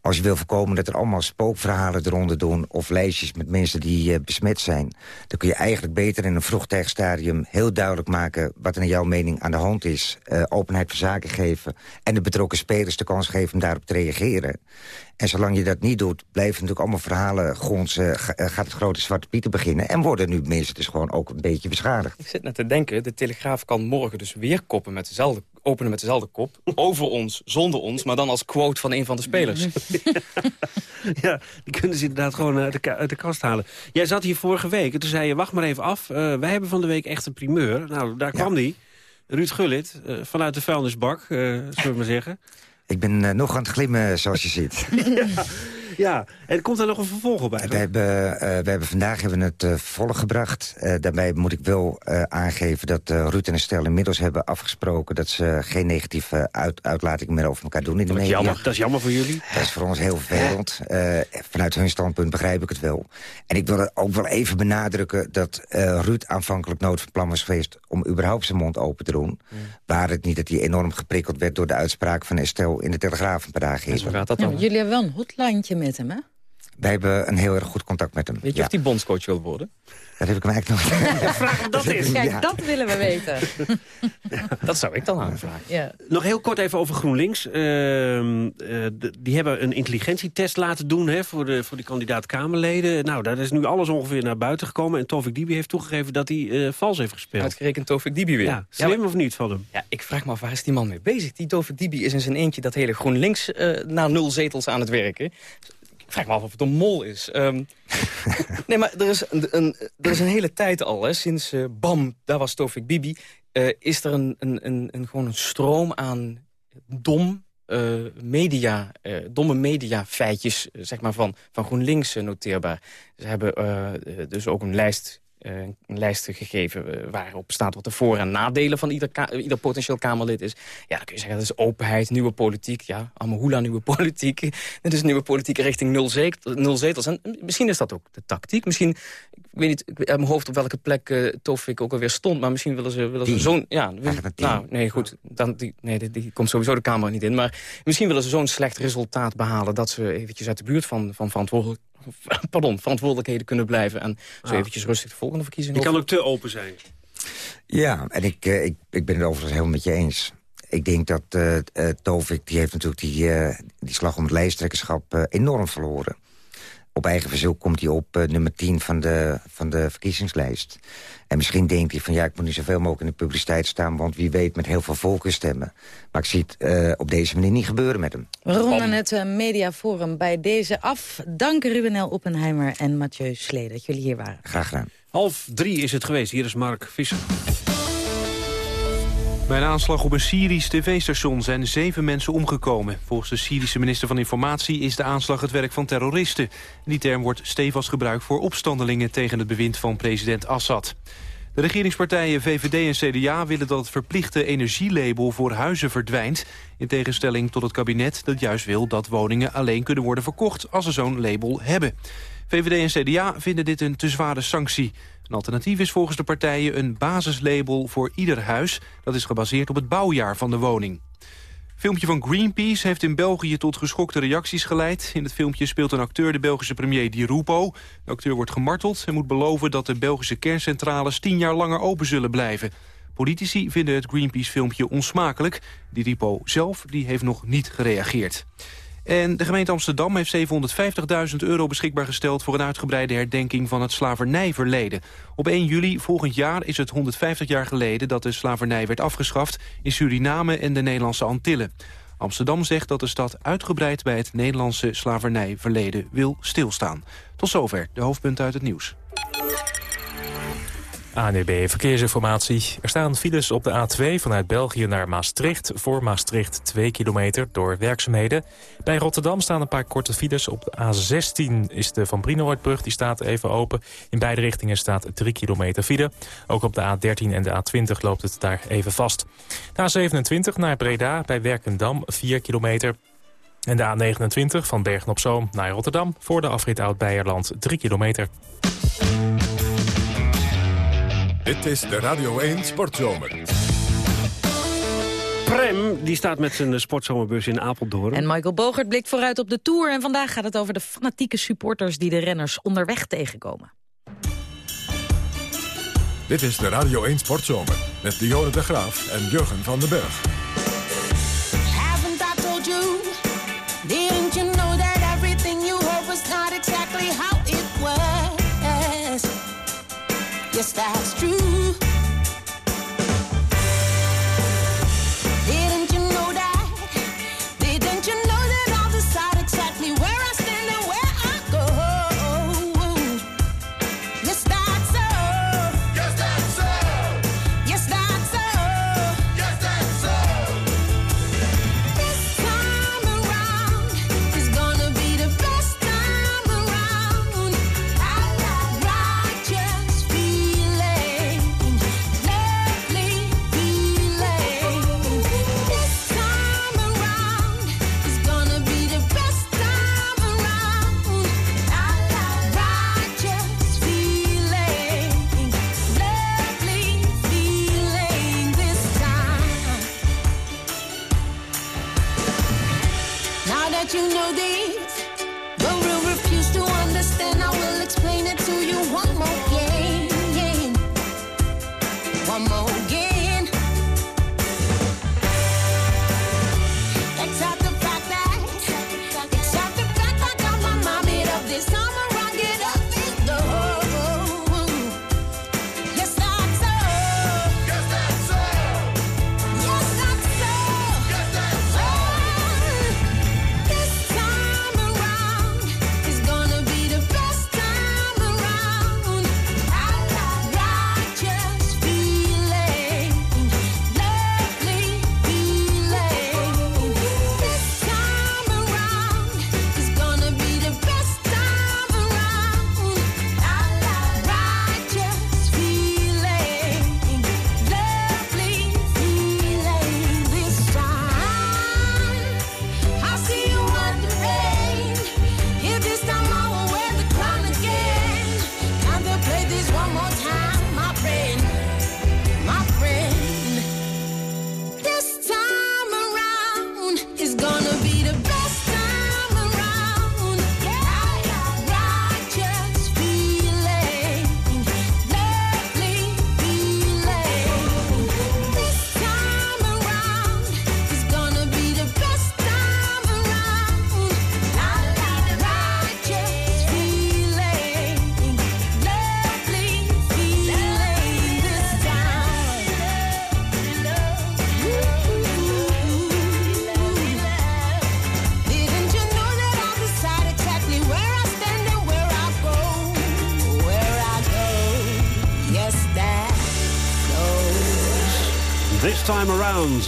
Als je wil voorkomen dat er allemaal spookverhalen eronder doen... of lijstjes met mensen die besmet zijn... dan kun je eigenlijk beter in een vroegtijdig stadium heel duidelijk maken... wat er naar jouw mening aan de hand is. Openheid van zaken geven. En de betrokken spelers de kans geven om daarop te reageren. En zolang je dat niet doet, blijven natuurlijk allemaal verhalen gonzen... Gaat het grote zwarte pieten beginnen... en worden nu mensen dus gewoon ook een beetje beschadigd. Ik zit net te denken, de Telegraaf kan morgen dus weer koppen met dezelfde openen met dezelfde kop. Over ons, zonder ons, maar dan als quote van een van de spelers. *laughs* ja, die kunnen ze inderdaad gewoon uit de, uit de kast halen. Jij zat hier vorige week en toen zei je, wacht maar even af. Uh, wij hebben van de week echt een primeur. Nou, daar kwam die. Ruud Gullit, vanuit de vuilnisbak, zullen we maar zeggen. Ik ben nog aan het glimmen, zoals je ziet. *laughs* *laughs* ja. Ja, en komt er nog een vervolg op We hebben, uh, we hebben vandaag hebben het uh, vervolg gebracht. Uh, daarbij moet ik wel aangeven dat Ruud en Estelle inmiddels hebben afgesproken... dat ze geen negatieve uit, uitlating meer over elkaar doen in de dat media. Jammer, dat is jammer voor jullie. Dat is voor ons heel vervelend. vanuit hun standpunt begrijp ik het wel. En ik wil ook wel even benadrukken dat Ruud aanvankelijk nood van plan was geweest... om überhaupt zijn mond open te doen. Mm. Waar het niet dat hij enorm geprikkeld werd door de uitspraak van Estelle... in de Telegraaf een paar dagen eerder. Ja, jullie hebben wel een hotline met hem, hè? Wij hebben een heel erg goed contact met hem. Weet je of die bondscoach wil worden? Dat heb ik hem eigenlijk nog niet. *laughs* Vraag hem dat is. Kijk, dat willen we weten. *laughs* dat zou ik dan aanvragen. Ja. Nog heel kort even over GroenLinks. Uh, uh, die hebben een intelligentietest laten doen hè, voor, de, voor die kandidaat-Kamerleden. Nou, daar is nu alles ongeveer naar buiten gekomen. En Tovik Dibi heeft toegegeven dat hij uh, vals heeft gespeeld. Uitgerekend Tovik Dibi weer. Ja, slim ja, of niet van hem? Ja, ik vraag me af, waar is die man mee bezig? Die Tovik Dibi is in zijn eentje dat hele GroenLinks uh, naar nul zetels aan het werken vraag me af of het een mol is. Um, *laughs* nee, maar er is een, een, er is een hele tijd al, hè, sinds uh, BAM, daar was Tofik Bibi... Uh, is er een, een, een, een, gewoon een stroom aan dom uh, media, domme mediafeitjes zeg maar van, van GroenLinks noteerbaar. Ze hebben dus ook een lijst eh, een lijst gegeven eh, waarop staat wat de voor- en nadelen van ieder, ieder potentieel Kamerlid is. Ja, dan kun je zeggen, dat is openheid, nieuwe politiek. Ja, allemaal nieuwe *laughs* politiek. Het is nieuwe politiek richting nul zetels. En misschien is dat ook de tactiek. Misschien, ik weet niet uit mijn hoofd op welke plek uh, Tofik ook alweer stond. Maar misschien willen ze, willen ze zo'n... Ja, nou, nee, goed. Dan, die, nee, die, die, komt sowieso de Kamer niet in. Maar misschien willen ze zo'n slecht resultaat behalen... dat ze eventjes uit de buurt van, van verantwoordelijk, *laughs* pardon, verantwoordelijkheden kunnen blijven. En zo ah. eventjes rustig de volgende verkiezingen... Die kan ook te open zijn. Ja, en ik, uh, ik, ik ben het overigens helemaal met je eens. Ik denk dat uh, uh, Tovik, die heeft natuurlijk die, die slag om het lijsttrekkerschap enorm verloren op eigen verzoek komt hij op uh, nummer 10 van de, van de verkiezingslijst. En misschien denkt hij van ja, ik moet niet zoveel mogelijk in de publiciteit staan... want wie weet met heel veel volken stemmen. Maar ik zie het uh, op deze manier niet gebeuren met hem. We ronden het uh, mediaforum bij deze af. Dank Rubenel Oppenheimer en Mathieu Slee dat jullie hier waren. Graag gedaan. Half drie is het geweest. Hier is Mark Visser. Bij een aanslag op een Syrisch tv-station zijn zeven mensen omgekomen. Volgens de Syrische minister van Informatie is de aanslag het werk van terroristen. Die term wordt stevast gebruikt voor opstandelingen tegen het bewind van president Assad. De regeringspartijen VVD en CDA willen dat het verplichte energielabel voor huizen verdwijnt. In tegenstelling tot het kabinet dat juist wil dat woningen alleen kunnen worden verkocht als ze zo'n label hebben. VVD en CDA vinden dit een te zware sanctie. Een alternatief is volgens de partijen een basislabel voor ieder huis. Dat is gebaseerd op het bouwjaar van de woning. filmpje van Greenpeace heeft in België tot geschokte reacties geleid. In het filmpje speelt een acteur de Belgische premier Di Rupo. De acteur wordt gemarteld en moet beloven dat de Belgische kerncentrales tien jaar langer open zullen blijven. Politici vinden het Greenpeace-filmpje onsmakelijk. Di Rupo zelf die heeft nog niet gereageerd. En de gemeente Amsterdam heeft 750.000 euro beschikbaar gesteld... voor een uitgebreide herdenking van het slavernijverleden. Op 1 juli volgend jaar is het 150 jaar geleden... dat de slavernij werd afgeschaft in Suriname en de Nederlandse Antillen. Amsterdam zegt dat de stad uitgebreid bij het Nederlandse slavernijverleden wil stilstaan. Tot zover de hoofdpunten uit het nieuws. ANEB Verkeersinformatie. Er staan files op de A2 vanuit België naar Maastricht. Voor Maastricht 2 kilometer door werkzaamheden. Bij Rotterdam staan een paar korte files. Op de A16 is de Van Brienoordbrug, die staat even open. In beide richtingen staat 3 kilometer file. Ook op de A13 en de A20 loopt het daar even vast. De A27 naar Breda bij Werkendam 4 kilometer. En de A29 van Bergen-op-Zoom naar Rotterdam... voor de afrit Oud-Beierland 3 kilometer. Dit is de Radio 1 Sportzomer. Prem, die staat met zijn sportzomerbus in Apeldoorn. En Michael Bogert blikt vooruit op de Tour. En vandaag gaat het over de fanatieke supporters die de renners onderweg tegenkomen. Dit is de Radio 1 Sportzomer met Dionne de Graaf en Jurgen van den Berg. Haven't I told you, didn't you know that everything you hope is not exactly how it was? Yes, that's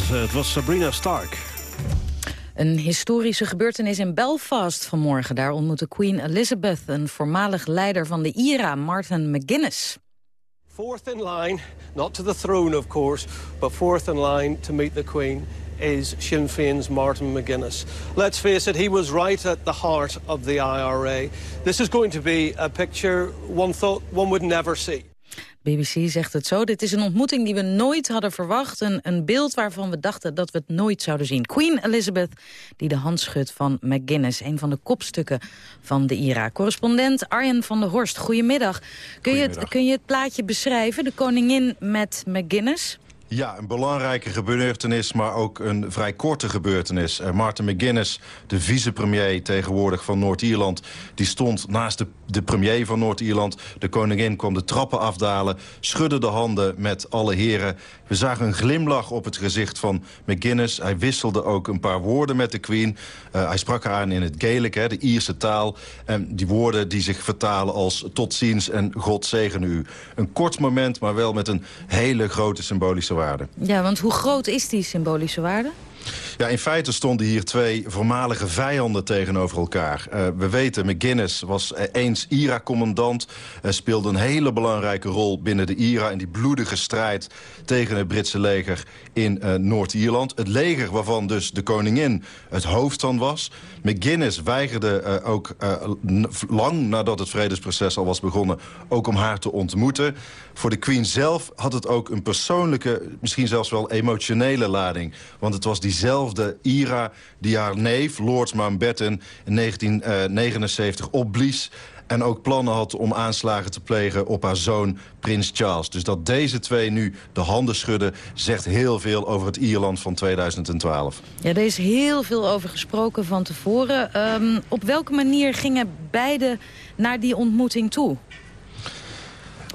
Het was Sabrina Stark. Een historische gebeurtenis in Belfast vanmorgen. Daar ontmoette Queen Elizabeth een voormalig leider van de IRA, Martin McGuinness. Fourth in line, not to the throne of course, but fourth in line to meet the Queen is Sinn Féin's Martin McGuinness. Let's face it, he was right at the heart of the IRA. This is going to be a picture one thought one would never see. BBC zegt het zo. Dit is een ontmoeting die we nooit hadden verwacht. Een, een beeld waarvan we dachten dat we het nooit zouden zien. Queen Elizabeth, die de hand schudt van McGuinness. Een van de kopstukken van de IRA. Correspondent Arjen van der Horst, goedemiddag. Kun, Je, het, kun je het plaatje beschrijven? De koningin met McGuinness? Ja, een belangrijke gebeurtenis, maar ook een vrij korte gebeurtenis. Uh, Martin McGuinness, de vicepremier tegenwoordig van Noord-Ierland... die stond naast de, de premier van Noord-Ierland. De koningin kwam de trappen afdalen, schudde de handen met alle heren. We zagen een glimlach op het gezicht van McGuinness. Hij wisselde ook een paar woorden met de queen. Uh, hij sprak haar aan in het Gaelic, hè, de Ierse taal. En die woorden die zich vertalen als tot ziens en God zegen u. Een kort moment, maar wel met een hele grote symbolische waarde. Ja, want hoe groot is die symbolische waarde? Ja, in feite stonden hier twee voormalige vijanden tegenover elkaar. Uh, we weten, McGuinness was eens IRA-commandant. Uh, speelde een hele belangrijke rol binnen de IRA... in die bloedige strijd tegen het Britse leger in uh, Noord-Ierland. Het leger waarvan dus de koningin het hoofd van was. McGuinness weigerde ook lang nadat het vredesproces al was begonnen... ook om haar te ontmoeten. Voor de Queen zelf had het ook een persoonlijke, misschien zelfs wel emotionele lading. Want het was diezelfde Ira die haar neef, Lord Mountbatten, in 1979 opblies en ook plannen had om aanslagen te plegen op haar zoon Prins Charles. Dus dat deze twee nu de handen schudden... zegt heel veel over het Ierland van 2012. Ja, er is heel veel over gesproken van tevoren. Um, op welke manier gingen beide naar die ontmoeting toe?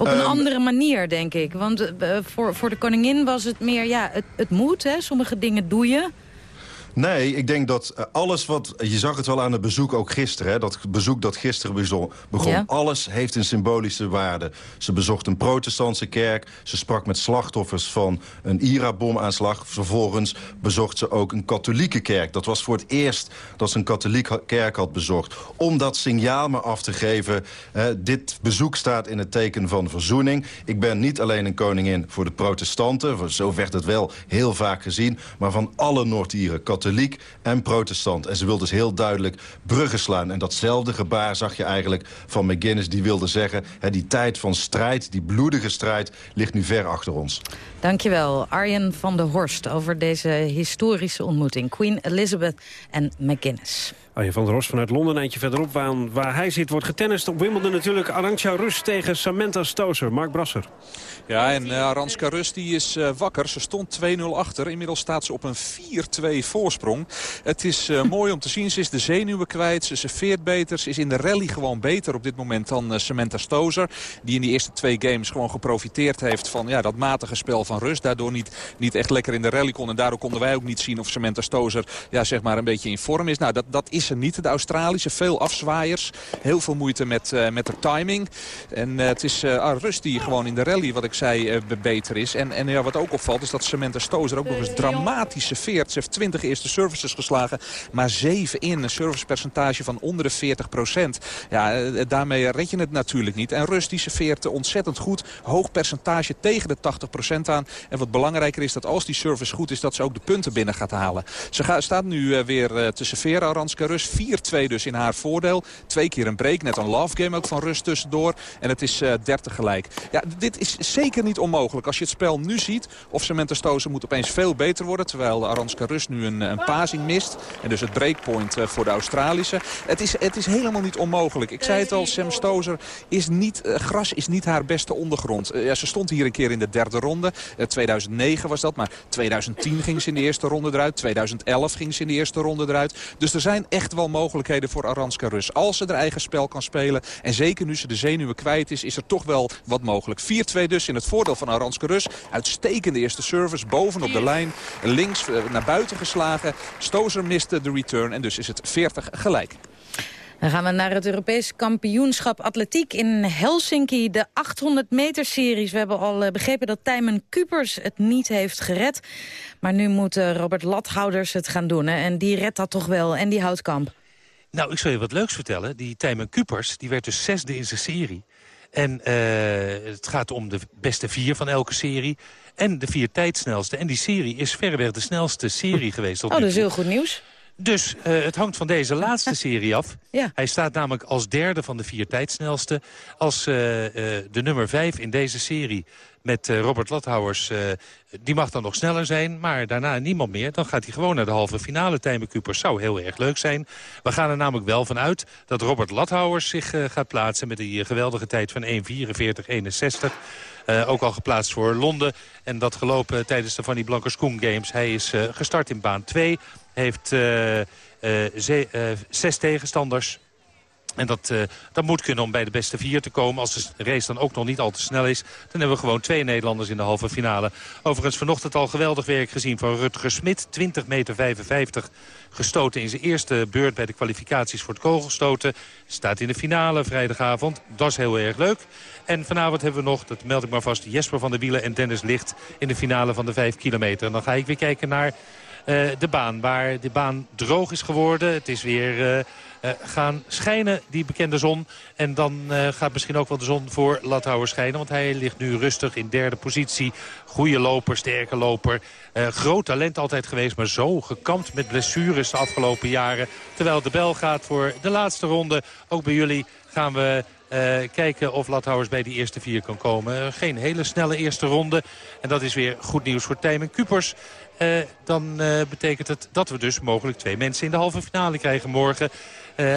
Op een um, andere manier, denk ik. Want uh, voor, voor de koningin was het meer, ja, het, het moet, hè. Sommige dingen doe je. Nee, ik denk dat eh, alles wat... Je zag het wel aan het bezoek ook gisteren. Hè, dat bezoek dat gisteren begon. Ja. Alles heeft een symbolische waarde. Ze bezocht een protestantse kerk. Ze sprak met slachtoffers van een IRA-bomaanslag. Vervolgens bezocht ze ook een katholieke kerk. Dat was voor het eerst dat ze een katholieke kerk had bezocht. Om dat signaal maar af te geven. dit bezoek staat in het teken van verzoening. Ik ben niet alleen een koningin voor de protestanten. Zo werd het wel heel vaak gezien. Maar van alle Noord-Ieren katholiek en protestant. En ze wil dus heel duidelijk bruggen slaan. En datzelfde gebaar zag je eigenlijk van McGuinness. Die wilde zeggen, hè, die tijd van strijd, die bloedige strijd... ligt nu ver achter ons. Dankjewel, Arjen van der Horst... over deze historische ontmoeting. Queen Elizabeth en McGuinness. Arjen van der Horst vanuit Londen, eindje verderop. Waar, waar hij zit, wordt getennist op Wimbledon natuurlijk. Arantxa Rus tegen Samantha Stoser. Mark Brasser. Ja, en uh, Aranska Rus die is uh, wakker. Ze stond 2-0 achter. Inmiddels staat ze op een 4-2 voorsprong. Het is uh, *laughs* mooi om te zien. Ze is de zenuwen kwijt. Ze serveert beter. Ze is in de rally gewoon beter op dit moment dan Samantha Stoser. Die in die eerste twee games gewoon geprofiteerd heeft van ja, dat matige spel van Rus. Daardoor niet, niet echt lekker in de rally kon. En daardoor konden wij ook niet zien of Samantha Stoser ja, zeg maar een beetje in vorm is. Nou, dat, dat is ze niet. De Australische, veel afzwaaiers. Heel veel moeite met, met de timing. En het is Rus die gewoon in de rally, wat ik zei, beter is. En, en ja, wat ook opvalt is dat Samantha Stozer ook nog eens dramatisch serveert. Ze heeft 20 eerste services geslagen, maar 7 in. Een servicepercentage van onder de 40 procent. Ja, daarmee red je het natuurlijk niet. En Rust die serveert ontzettend goed. Hoog percentage tegen de 80 procent aan. En wat belangrijker is dat als die service goed is, dat ze ook de punten binnen gaat halen. Ze gaat, staat nu weer te serveren, Aranska Rust. 4-2 dus in haar voordeel. Twee keer een break, net een love game ook van Rust tussendoor. En het is 30 gelijk. Ja, dit is zeker niet onmogelijk. Als je het spel nu ziet, of Samantha Stozen moet opeens veel beter worden. Terwijl Aranska Rus nu een, een pazing mist. En dus het breakpoint uh, voor de Australische. Het is, het is helemaal niet onmogelijk. Ik zei het al, Sam Stozer is niet, uh, gras is niet haar beste ondergrond. Uh, ja, ze stond hier een keer in de derde ronde. 2009 was dat, maar 2010 ging ze in de eerste ronde eruit. 2011 ging ze in de eerste ronde eruit. Dus er zijn echt wel mogelijkheden voor Aranska Rus. Als ze haar eigen spel kan spelen. En zeker nu ze de zenuwen kwijt is, is er toch wel wat mogelijk. 4-2 dus in het voordeel van Aranske Rus. Uitstekende eerste service, boven op de lijn. Links naar buiten geslagen. Stozer miste de return en dus is het 40 gelijk. Dan gaan we naar het Europees kampioenschap atletiek in Helsinki. De 800 meter series. We hebben al eh, begrepen dat Tijmen Kupers het niet heeft gered. Maar nu moet eh, Robert Lathouders het gaan doen. Hè? En die redt dat toch wel. En die houdt kamp. Nou, ik zal je wat leuks vertellen. Die Tijmen Kupers die werd dus zesde in zijn serie. En uh, het gaat om de beste vier van elke serie. En de vier tijdsnelste. En die serie is verreweg de snelste serie geweest. oh, dat is heel goed nieuws. Dus uh, het hangt van deze laatste *laughs* serie af. Ja. Hij staat namelijk als derde van de vier tijdsnelste. Als uh, de nummer vijf in deze serie met Robert Lathouwers... die mag dan nog sneller zijn, maar daarna niemand meer. Dan gaat hij gewoon naar de halve finale. Tijmen Cupers zou heel erg leuk zijn. We gaan er namelijk wel van uit dat Robert Lathouwers zich gaat plaatsen... met die geweldige tijd van 1.44.61. Uh, ook al geplaatst voor Londen. En dat gelopen tijdens de Van die Blankers Koen Games. Hij is uh, gestart in baan 2 heeft uh, uh, zes tegenstanders. En dat, dat moet kunnen om bij de beste vier te komen. Als de race dan ook nog niet al te snel is... dan hebben we gewoon twee Nederlanders in de halve finale. Overigens vanochtend al geweldig werk gezien van Rutger Smit. 20 meter 55 gestoten in zijn eerste beurt bij de kwalificaties voor het kogelstoten. Staat in de finale vrijdagavond. Dat is heel erg leuk. En vanavond hebben we nog, dat meld ik maar vast... Jesper van der Wielen en Dennis Licht in de finale van de 5 kilometer. En dan ga ik weer kijken naar de baan. Waar de baan droog is geworden. Het is weer uh, uh, gaan schijnen, die bekende zon. En dan gaat misschien ook wel de zon voor Lathouwer schijnen. Want hij ligt nu rustig in derde positie. Goede loper, sterke loper. groot talent altijd geweest, maar zo gekampt met blessures de afgelopen jaren. Terwijl de bel gaat voor de laatste ronde. Ook bij jullie gaan we kijken of Lathouwers bij die eerste vier kan komen. geen hele snelle eerste ronde. En dat is weer goed nieuws voor Tijmen Kupers. Uh, dan uh, betekent het dat we dus mogelijk twee mensen in de halve finale krijgen morgen.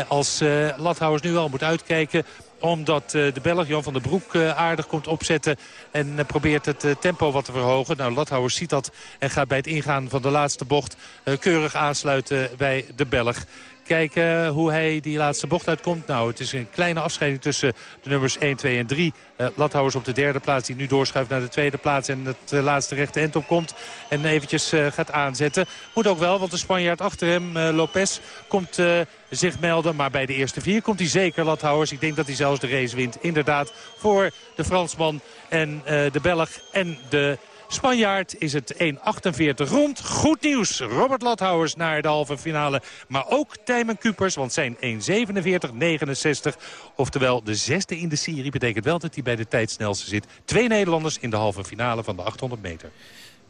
als Lathouwers nu al moet uitkijken omdat de Belg Jan van der Broek aardig komt opzetten. En probeert het tempo wat te verhogen. Nou, Lathouwers ziet dat en gaat bij het ingaan van de laatste bocht... keurig aansluiten bij de Belg. Kijken hoe hij die laatste bocht uitkomt. Nou, het is een kleine afscheiding tussen de nummers 1, 2 en 3. Uh, Lathouwers op de derde plaats die nu doorschuift naar de tweede plaats. En het uh, laatste rechte end opkomt. En eventjes uh, gaat aanzetten. Moet ook wel, want de Spanjaard achter hem, Lopez, komt zich melden. Maar bij de eerste vier komt hij zeker, Lathouwers. Ik denk dat hij zelfs de race wint. Inderdaad, voor de Fransman en de Belg en de Spanjaard is het 1.48 rond. Goed nieuws. Robert Lathouwers naar de halve finale. Maar ook Tijmen Kupers, want zijn 1.47.69. Oftewel de zesde in de serie betekent wel dat hij bij de tijdsnelste zit. Twee Nederlanders in de halve finale van de 800 meter.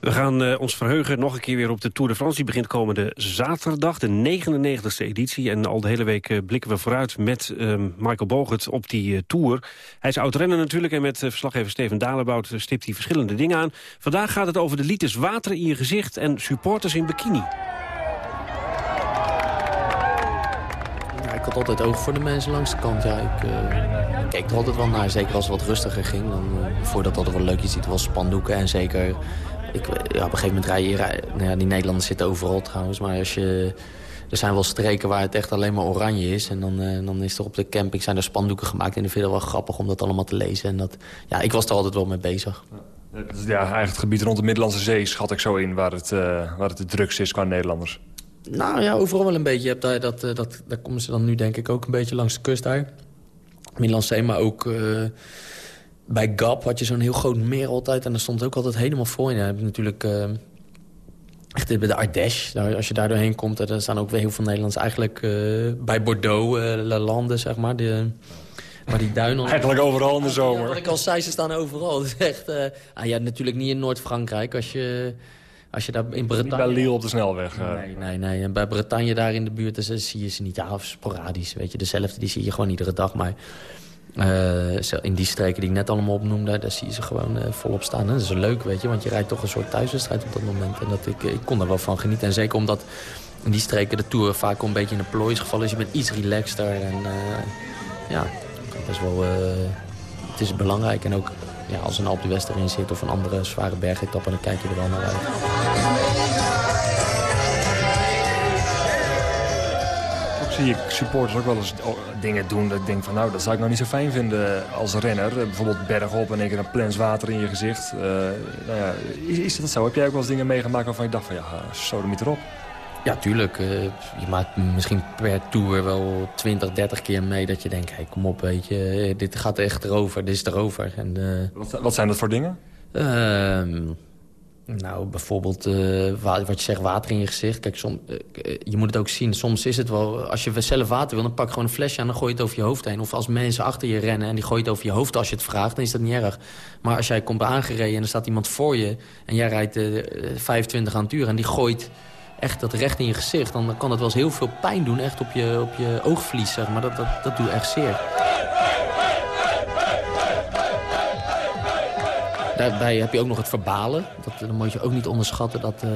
We gaan uh, ons verheugen nog een keer weer op de Tour de France. Die begint komende zaterdag, de 99e editie. En al de hele week uh, blikken we vooruit met uh, Michael Bogert op die Tour. Hij is oud-renner natuurlijk en met verslaggever Steven Dalebout stipt hij verschillende dingen aan. Vandaag gaat het over de liters water in je gezicht en supporters in bikini. Ik had altijd oog voor de mensen langs de kant. Ja, ik, keek er altijd wel naar, zeker als het wat rustiger ging. Dan, voordat altijd wel leuk ziet, was spandoeken en zeker ik, ja, op een gegeven moment rij je... Rij, nou ja, die Nederlanders zitten overal trouwens. Maar als je, er zijn wel streken waar het echt alleen maar oranje is. En dan, uh, dan is er op de camping zijn er spandoeken gemaakt. En ik vind het wel grappig om dat allemaal te lezen. En dat, ja, ik was er altijd wel mee bezig. Ja, eigenlijk het gebied rond de Middellandse Zee schat ik zo in... waar het, uh, waar het het drukst is qua Nederlanders. Nou ja, overal wel een beetje. Je hebt daar, dat, dat, daar komen ze dan nu denk ik ook een beetje langs de kust daar. Middellandse Zee, maar ook bij Gap had je zo'n heel groot meer altijd. En daar stond ook altijd helemaal voor. En dan heb je natuurlijk... Uh, echt bij de Ardèche. als je daar doorheen komt, er staan ook weer heel veel Nederlands. Eigenlijk uh, bij Bordeaux, uh, Le Lande, zeg maar. De, maar die duinen... Eigenlijk overal in de zomer. Ja, wat ik al zei, ze staan overal. *laughs* Is echt... ah, ja, natuurlijk niet in Noord-Frankrijk. Als je... Als je daar in Bretagne... Niet bij Lille op de snelweg. Nee, nee, nee. En bij Bretagne daar in de buurt dus, zie je ze niet. Ja, sporadisch, weet je. Dezelfde, die zie je gewoon iedere dag. Maar uh, in die streken die ik net allemaal opnoemde, daar zie je ze gewoon uh, volop staan. Dat is leuk, weet je, want je rijdt toch een soort thuiswedstrijd op dat moment. En dat ik, ik kon er wel van genieten. En zeker omdat in die streken de Tour vaak een beetje in een plooi is gevallen. Dus je bent iets relaxter. En ja, best wel, het is belangrijk. En ook ja, als een Alpe d'Huez erin zit of een andere zware bergetappe, dan kijk je er wel naar uit. Zie ik supporters ook wel eens dingen doen dat ik denk van nou, dat zou ik nou niet zo fijn vinden als renner. Eh, bijvoorbeeld bergop en een plens water in je gezicht. Uh, nou ja, is, is, dat zo? Heb jij ook wel eens dingen meegemaakt waarvan je dacht van ja, zo er niet erop? Ja, tuurlijk. Uh, je maakt misschien per tour wel 20, 30 keer mee dat je denkt... Hey, kom op, weet je, dit gaat echt erover, dit is erover. En, uh, wat, wat, zijn dat voor dingen? Ehm, nou, bijvoorbeeld uh, wat je zegt, water in je gezicht. Kijk, som, je moet het ook zien. Soms is het wel, als je zelf water wil, dan pak gewoon een flesje en dan gooi je het over je hoofd heen. Of als mensen achter je rennen en die gooien het over je hoofd als je het vraagt, dan is dat niet erg. Maar als jij komt aangereden en er staat iemand voor je en jij rijdt 25 aan het uur en die gooit echt dat recht in je gezicht... dan kan dat wel eens heel veel pijn doen, echt op je, op je oogvlies, zeg maar. Dat, dat, dat doet echt zeer. Daarbij heb je ook nog het verbalen. Dat, dat moet je ook niet onderschatten. Dat, uh,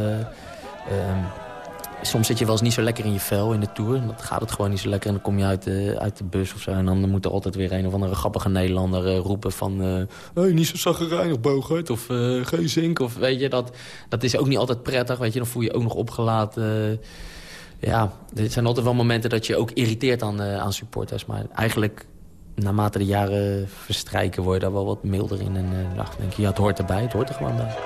soms zit je wel eens niet zo lekker in je vel in de Tour. Dan gaat het gewoon niet zo lekker en dan kom je uit de, uit de bus of zo. En dan moet er altijd weer een of andere grappige Nederlander uh, roepen van... Hey, niet zo Bogert, of uh, geen zink. Of weet je, dat, dat is ook niet altijd prettig. Weet je, dan voel je je ook nog opgelaten. ja, er zijn altijd wel momenten dat je ook irriteert aan, aan supporters. Maar eigenlijk, naarmate de jaren verstrijken, word je daar wel wat milder in. En uh, denk je, ja, het hoort erbij, het hoort er gewoon bij.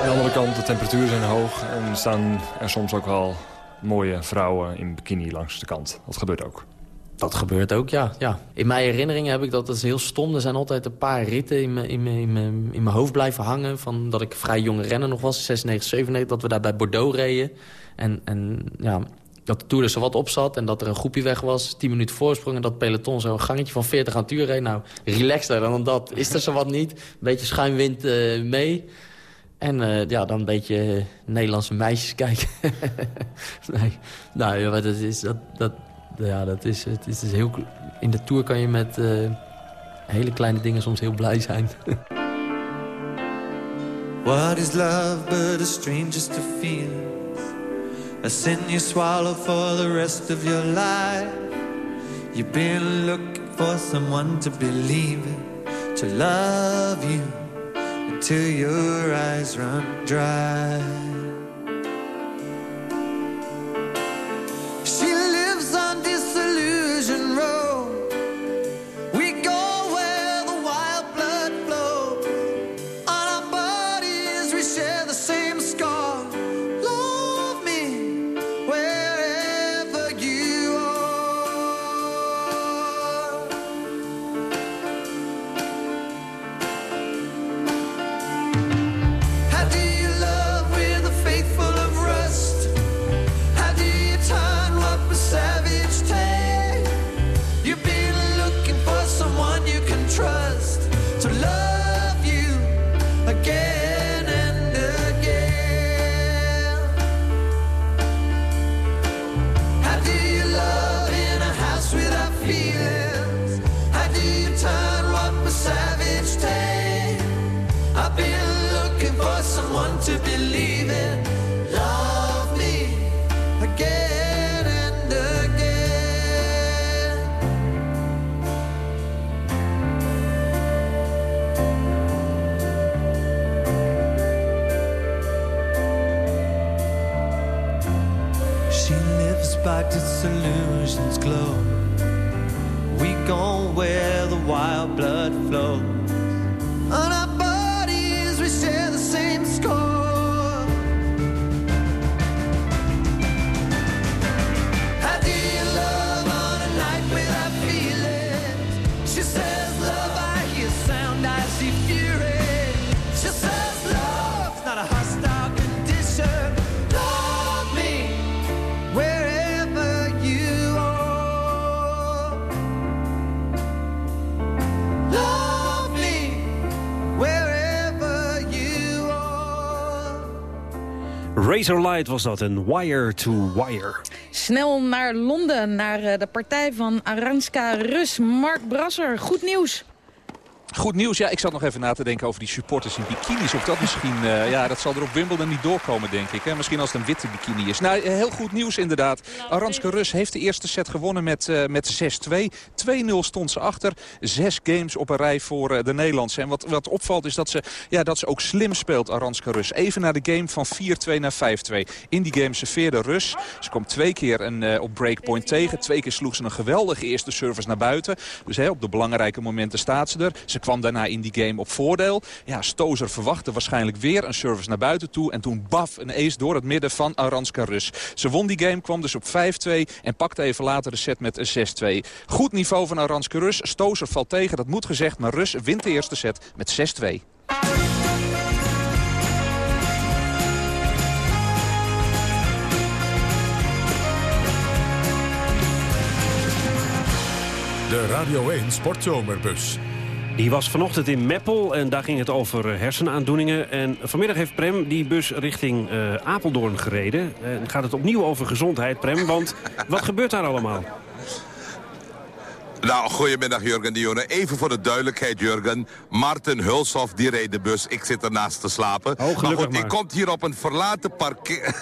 Aan de andere kant, de temperaturen zijn hoog en staan er soms ook wel mooie vrouwen in bikini langs de kant. Dat gebeurt ook. Dat gebeurt ook, ja. ja. In mijn herinneringen heb ik dat, dat is heel stom. Er zijn altijd een paar ritten in mijn, in mijn, in mijn, in mijn hoofd blijven hangen. Van dat ik vrij jonge renner nog was, 96, 97, dat we daar bij Bordeaux reden. En, en ja, dat de Tour er zo wat op zat en dat er een groepje weg was. 10 minuten voorsprong en dat peloton zo'n gangetje van 40 aan het uur reed. Nou, relaxter dan dat is er zo wat niet. Een beetje schuimwind uh, mee. En uh, ja, dan een beetje Nederlandse meisjes kijken. *laughs* nee, nou ja, dat is, dat, dat, ja, dat is, het is, heel, in de Tour kan je met hele kleine dingen soms heel blij zijn. *laughs* What is love but a stranger's to feel? A sin you swallow for the rest of your life. You've been looking for someone to believe in, to love you. until your eyes run dry. Razorlight was dat, een Wire to Wire. Snel naar Londen, naar eh, de partij van Aranska Rus. Mark Brasser, goed nieuws. Goed nieuws. Ja, ik zat nog even na te denken over die supporters in bikinis. Of dat misschien, uh, ja, dat zal er op Wimbledon niet doorkomen, denk ik. Hè? Misschien als het een witte bikini is. Nou, heel goed nieuws inderdaad. Aranske Rus heeft de eerste set gewonnen met, uh, met 6-2. 2-0 stond ze achter. Zes games op een rij voor de Nederlandse. En wat, wat opvalt is dat ze, ja, dat ze ook slim speelt, Aranske Rus. Even naar de game van 4-2 naar 5-2. In die game serveerde Rus. Ze kwam twee keer een, op breakpoint tegen. Twee keer sloeg ze een geweldige eerste service naar buiten. Dus hè, op de belangrijke momenten staat ze er. Ze kwam daarna in die game op voordeel. Ja, Stozer verwachtte waarschijnlijk weer een service naar buiten toe. En toen baf, een ace door het midden van Aranska Rus. Ze won die game, kwam dus op 5-2 en pakte even later de set met 6-2. Goed niveau van Aranska Rus. Stozer valt tegen, dat moet gezegd. Maar Rus wint de eerste set met 6-2. De Radio 1 Sportzomerbus. Die was vanochtend in Meppel en daar ging het over eh, hersenaandoeningen. En vanmiddag heeft Prem die bus richting uh, Apeldoorn gereden. En gaat het opnieuw over gezondheid, Prem, want wat gebeurt daar allemaal? Nou, goedemiddag Jurgen Dione. Even voor de duidelijkheid, Jurgen. Martin Hulshoff, die reed de bus. Ik zit ernaast te slapen. Oh, maar goed, je komt hier op een verlaten parkeer...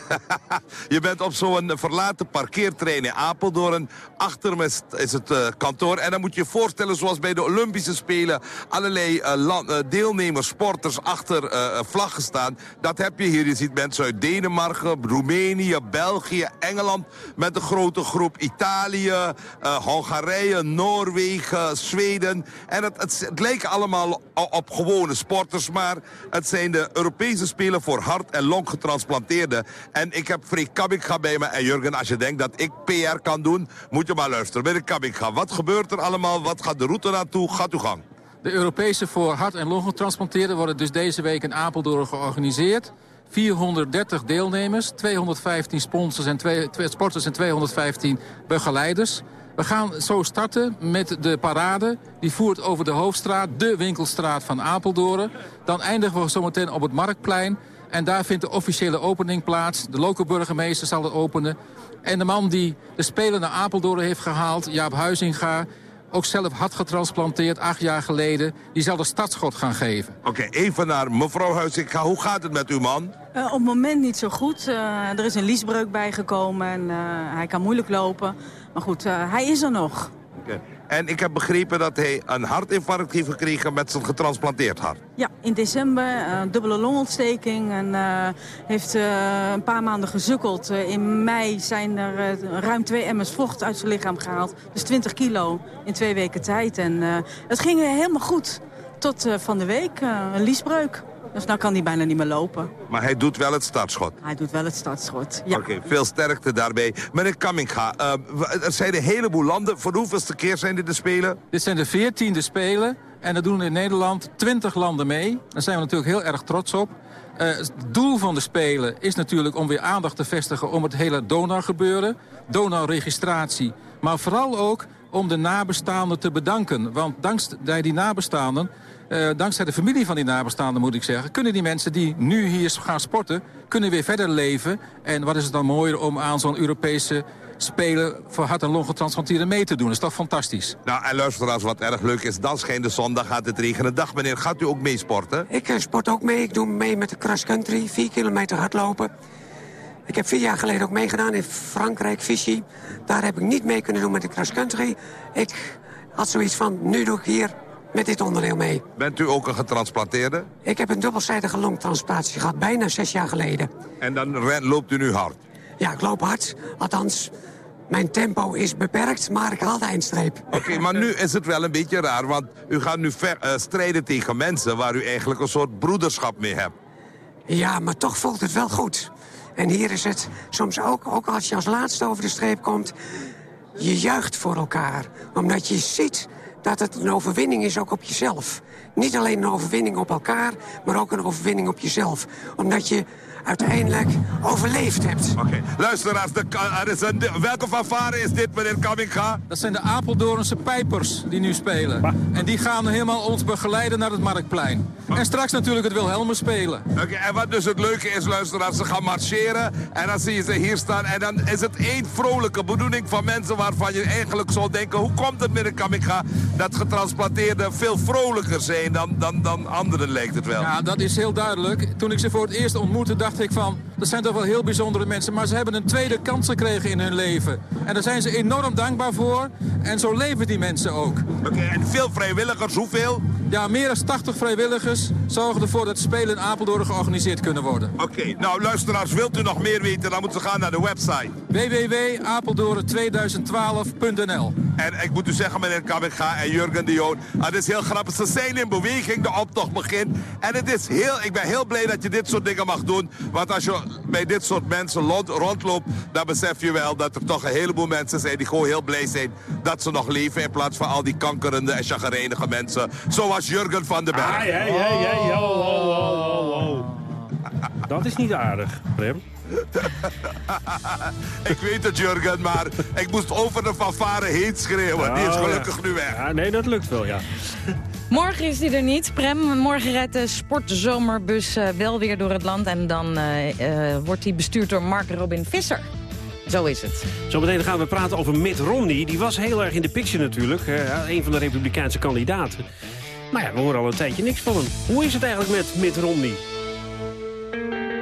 *laughs* je bent op zo'n verlaten parkeertrein in Apeldoorn. Achter me is het uh, kantoor. En dan moet je je voorstellen, zoals bij de Olympische Spelen... allerlei uh, land, uh, deelnemers, sporters achter vlaggen staan. Dat heb je hier. Je ziet mensen uit Denemarken, Roemenië, België, Engeland... met een grote groep Italië, Hongarije, Noord Noorwegen, Zweden. En het, het, lijken allemaal op gewone sporters, maar het zijn de Europese Spelen voor hart- en longgetransplanteerden. En ik heb Freek Kabinga bij me. En Jurgen, als je denkt dat ik PR kan doen, moet je maar luisteren. Bij de Kabinga, wat gebeurt er allemaal? Wat gaat de route naartoe? Gaat uw gang. De Europese voor hart- en longgetransplanteerden worden dus deze week in Apeldoorn georganiseerd. 430 deelnemers, 215 sponsors en twee, sporters en 215 begeleiders. We gaan zo starten met de parade. Die voert over de hoofdstraat, de winkelstraat van Apeldoorn. Dan eindigen we zometeen op het Marktplein. En daar vindt de officiële opening plaats. De lokale burgemeester zal het openen. En de man die de Spelen naar Apeldoorn heeft gehaald, Jaap Huizinga... ook zelf had getransplanteerd acht jaar geleden... die zal de startschot gaan geven. Oké, even naar mevrouw Huizinga. Hoe gaat het met uw man? Uh, op het moment niet zo goed. Uh, er is een liesbreuk bijgekomen en uh, hij kan moeilijk lopen. Maar goed, hij is er nog. En ik heb begrepen dat hij een hartinfarct heeft gekregen met zijn getransplanteerd hart. Ja, in december, dubbele longontsteking. En heeft een paar maanden gezukkeld. in mei zijn er ruim twee emmers vocht uit zijn lichaam gehaald. Dus 20 kilo in twee weken tijd. En het ging helemaal goed. Tot van de week, een liesbreuk. Dus nou kan hij bijna niet meer lopen. Maar hij doet wel het startschot? Hij doet wel het startschot, ja. Oké, okay, veel sterkte daarbij. Meneer Kamminga, uh, er zijn een heleboel landen. Voor de hoeveelste keer zijn dit de Spelen? Dit zijn de veertiende Spelen. En er doen in Nederland 20 landen mee. Daar zijn we natuurlijk heel erg trots op. Uh, het doel van de Spelen is natuurlijk om weer aandacht te vestigen... om het hele donorgebeuren, donorregistratie. Maar vooral ook om de nabestaanden te bedanken. Want dankzij die nabestaanden uh, dankzij de familie van die nabestaanden moet ik zeggen... kunnen die mensen die nu hier gaan sporten, kunnen weer verder leven. En wat is het dan mooier om aan zo'n Europese spelen voor hart- en longgetransplanteerden mee te doen. Dat is toch fantastisch? Nou, en luisteraars, wat erg leuk is, dan schijnt de zondag, gaat het regenen. Dag meneer, gaat u ook mee sporten? Ik uh, sport ook mee. Ik doe mee met de cross country, 4 kilometer hardlopen. Ik heb vier jaar geleden ook meegedaan in Frankrijk, Vichy. Daar heb ik niet mee kunnen doen met de cross country. Ik had zoiets van, nu doe ik hier met dit onderdeel mee. Bent u ook een getransplanteerde? Ik heb een dubbelzijdige longtransplantatie gehad, bijna zes jaar geleden. En dan loopt u nu hard? Ja, ik loop hard. Althans, mijn tempo is beperkt, maar ik haal de eindstreep. Oké, okay, maar nu is het wel een beetje raar, want u gaat nu ver, uh, strijden tegen mensen... waar u eigenlijk een soort broederschap mee hebt. Ja, maar toch voelt het wel goed. En hier is het soms ook, ook als je als laatste over de streep komt... je juicht voor elkaar, omdat je ziet dat het een overwinning is ook op jezelf. Niet alleen een overwinning op elkaar, maar ook een overwinning op jezelf. Omdat je uiteindelijk overleefd hebt. Oké, okay. luisteraars, de, er is een, welke fanfare is dit, meneer Kaminga? Dat zijn de Apeldoornse pijpers die nu spelen. Bah. En die gaan helemaal ons begeleiden naar het Marktplein. Bah. En straks natuurlijk het Wilhelmus spelen. Oké, okay, en wat dus het leuke is, luisteraars, ze gaan marcheren. En dan zie je ze hier staan. En dan is het één vrolijke bedoeling van mensen waarvan je eigenlijk zou denken... hoe komt het, meneer Kaminga, dat getransplanteerden veel vrolijker zijn dan, dan, dan anderen, lijkt het wel. Ja, dat is heel duidelijk. Toen ik ze voor het eerst ontmoette, dacht ik van... dat zijn toch wel heel bijzondere mensen, maar ze hebben een tweede kans gekregen in hun leven. En daar zijn ze enorm dankbaar voor. En zo leven die mensen ook. Oké, okay, en veel vrijwilligers, hoeveel? Ja, meer dan 80 vrijwilligers zorgen ervoor dat Spelen in Apeldoorn georganiseerd kunnen worden. Oké, okay, nou luisteraars, wilt u nog meer weten, dan moeten ze gaan naar de website. www.apeldoorn2012.nl En ik moet u zeggen, meneer Kabinga en Jurgen de Joon... het is heel grappig. Ze zijn in beweging, de optocht begint. En het is heel, ik ben heel blij dat je dit soort dingen mag doen. Want als je bij dit soort mensen rondloopt... dan besef je wel dat er toch een heleboel mensen zijn... die gewoon heel blij zijn dat ze nog leven... in plaats van al die kankerende en chagrijnige mensen. Zoals Jurgen van den Berg. Dat is niet aardig, Prem. *laughs* ik weet het, Jurgen, maar ik moest over de fanfare heen schreeuwen. Die is Oh, gelukkig ja. nu weg. Ja, nee, dat lukt wel, ja. Morgen is hij er niet. Prem, morgen rijdt de sportzomerbus eh, wel weer door het land. En dan eh, eh, wordt hij bestuurd door Mark Robin Visser. Zo is het. Zometeen gaan we praten over Mitt Romney. Die was heel erg in de picture natuurlijk. eh, een van de republikeinse kandidaten. Maar ja, we horen al een tijdje niks van hem. Hoe is het eigenlijk met Mitt Romney?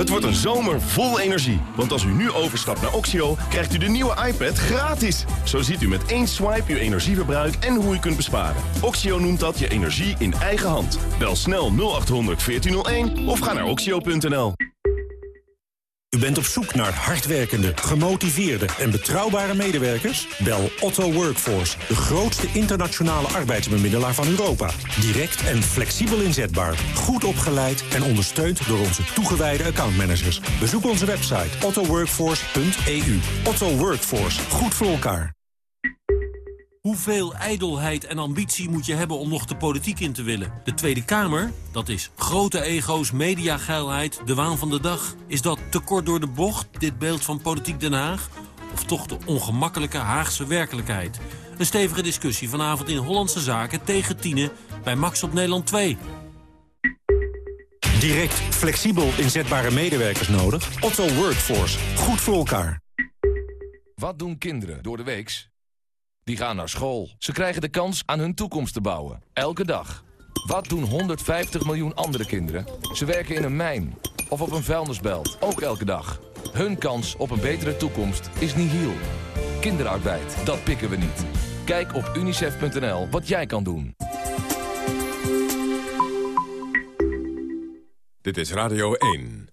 Het wordt een zomer vol energie. Want als u nu overstapt naar Oxio, krijgt u de nieuwe iPad gratis. Zo ziet u met één swipe uw energieverbruik en hoe u kunt besparen. Oxio noemt dat je energie in eigen hand. Bel snel 0800 1401 of ga naar oxio.nl. U bent op zoek naar hardwerkende, gemotiveerde en betrouwbare medewerkers? Bel Otto Workforce, de grootste internationale arbeidsbemiddelaar van Europa. Direct en flexibel inzetbaar, goed opgeleid en ondersteund door onze toegewijde accountmanagers. Bezoek onze website ottoworkforce.eu. Otto Workforce, goed voor elkaar. Hoeveel ijdelheid en ambitie moet je hebben om nog de politiek in te willen? De Tweede Kamer, dat is grote ego's, mediageilheid, de waan van de dag. Is dat te kort door de bocht, dit beeld van politiek Den Haag? Of toch de ongemakkelijke Haagse werkelijkheid? Een stevige discussie vanavond in Hollandse Zaken tegen Tienen bij Max op Nederland 2. Direct, flexibel inzetbare medewerkers nodig? Otto Workforce, goed voor elkaar. Wat doen kinderen door de weeks? Die gaan naar school. Ze krijgen de kans aan hun toekomst te bouwen. Elke dag. Wat doen 150 miljoen andere kinderen? Ze werken in een mijn of op een vuilnisbelt. Ook elke dag. Hun kans op een betere toekomst is nihil. Kinderarbeid, dat pikken we niet. Kijk op unicef.nl wat jij kan doen. Dit is Radio 1.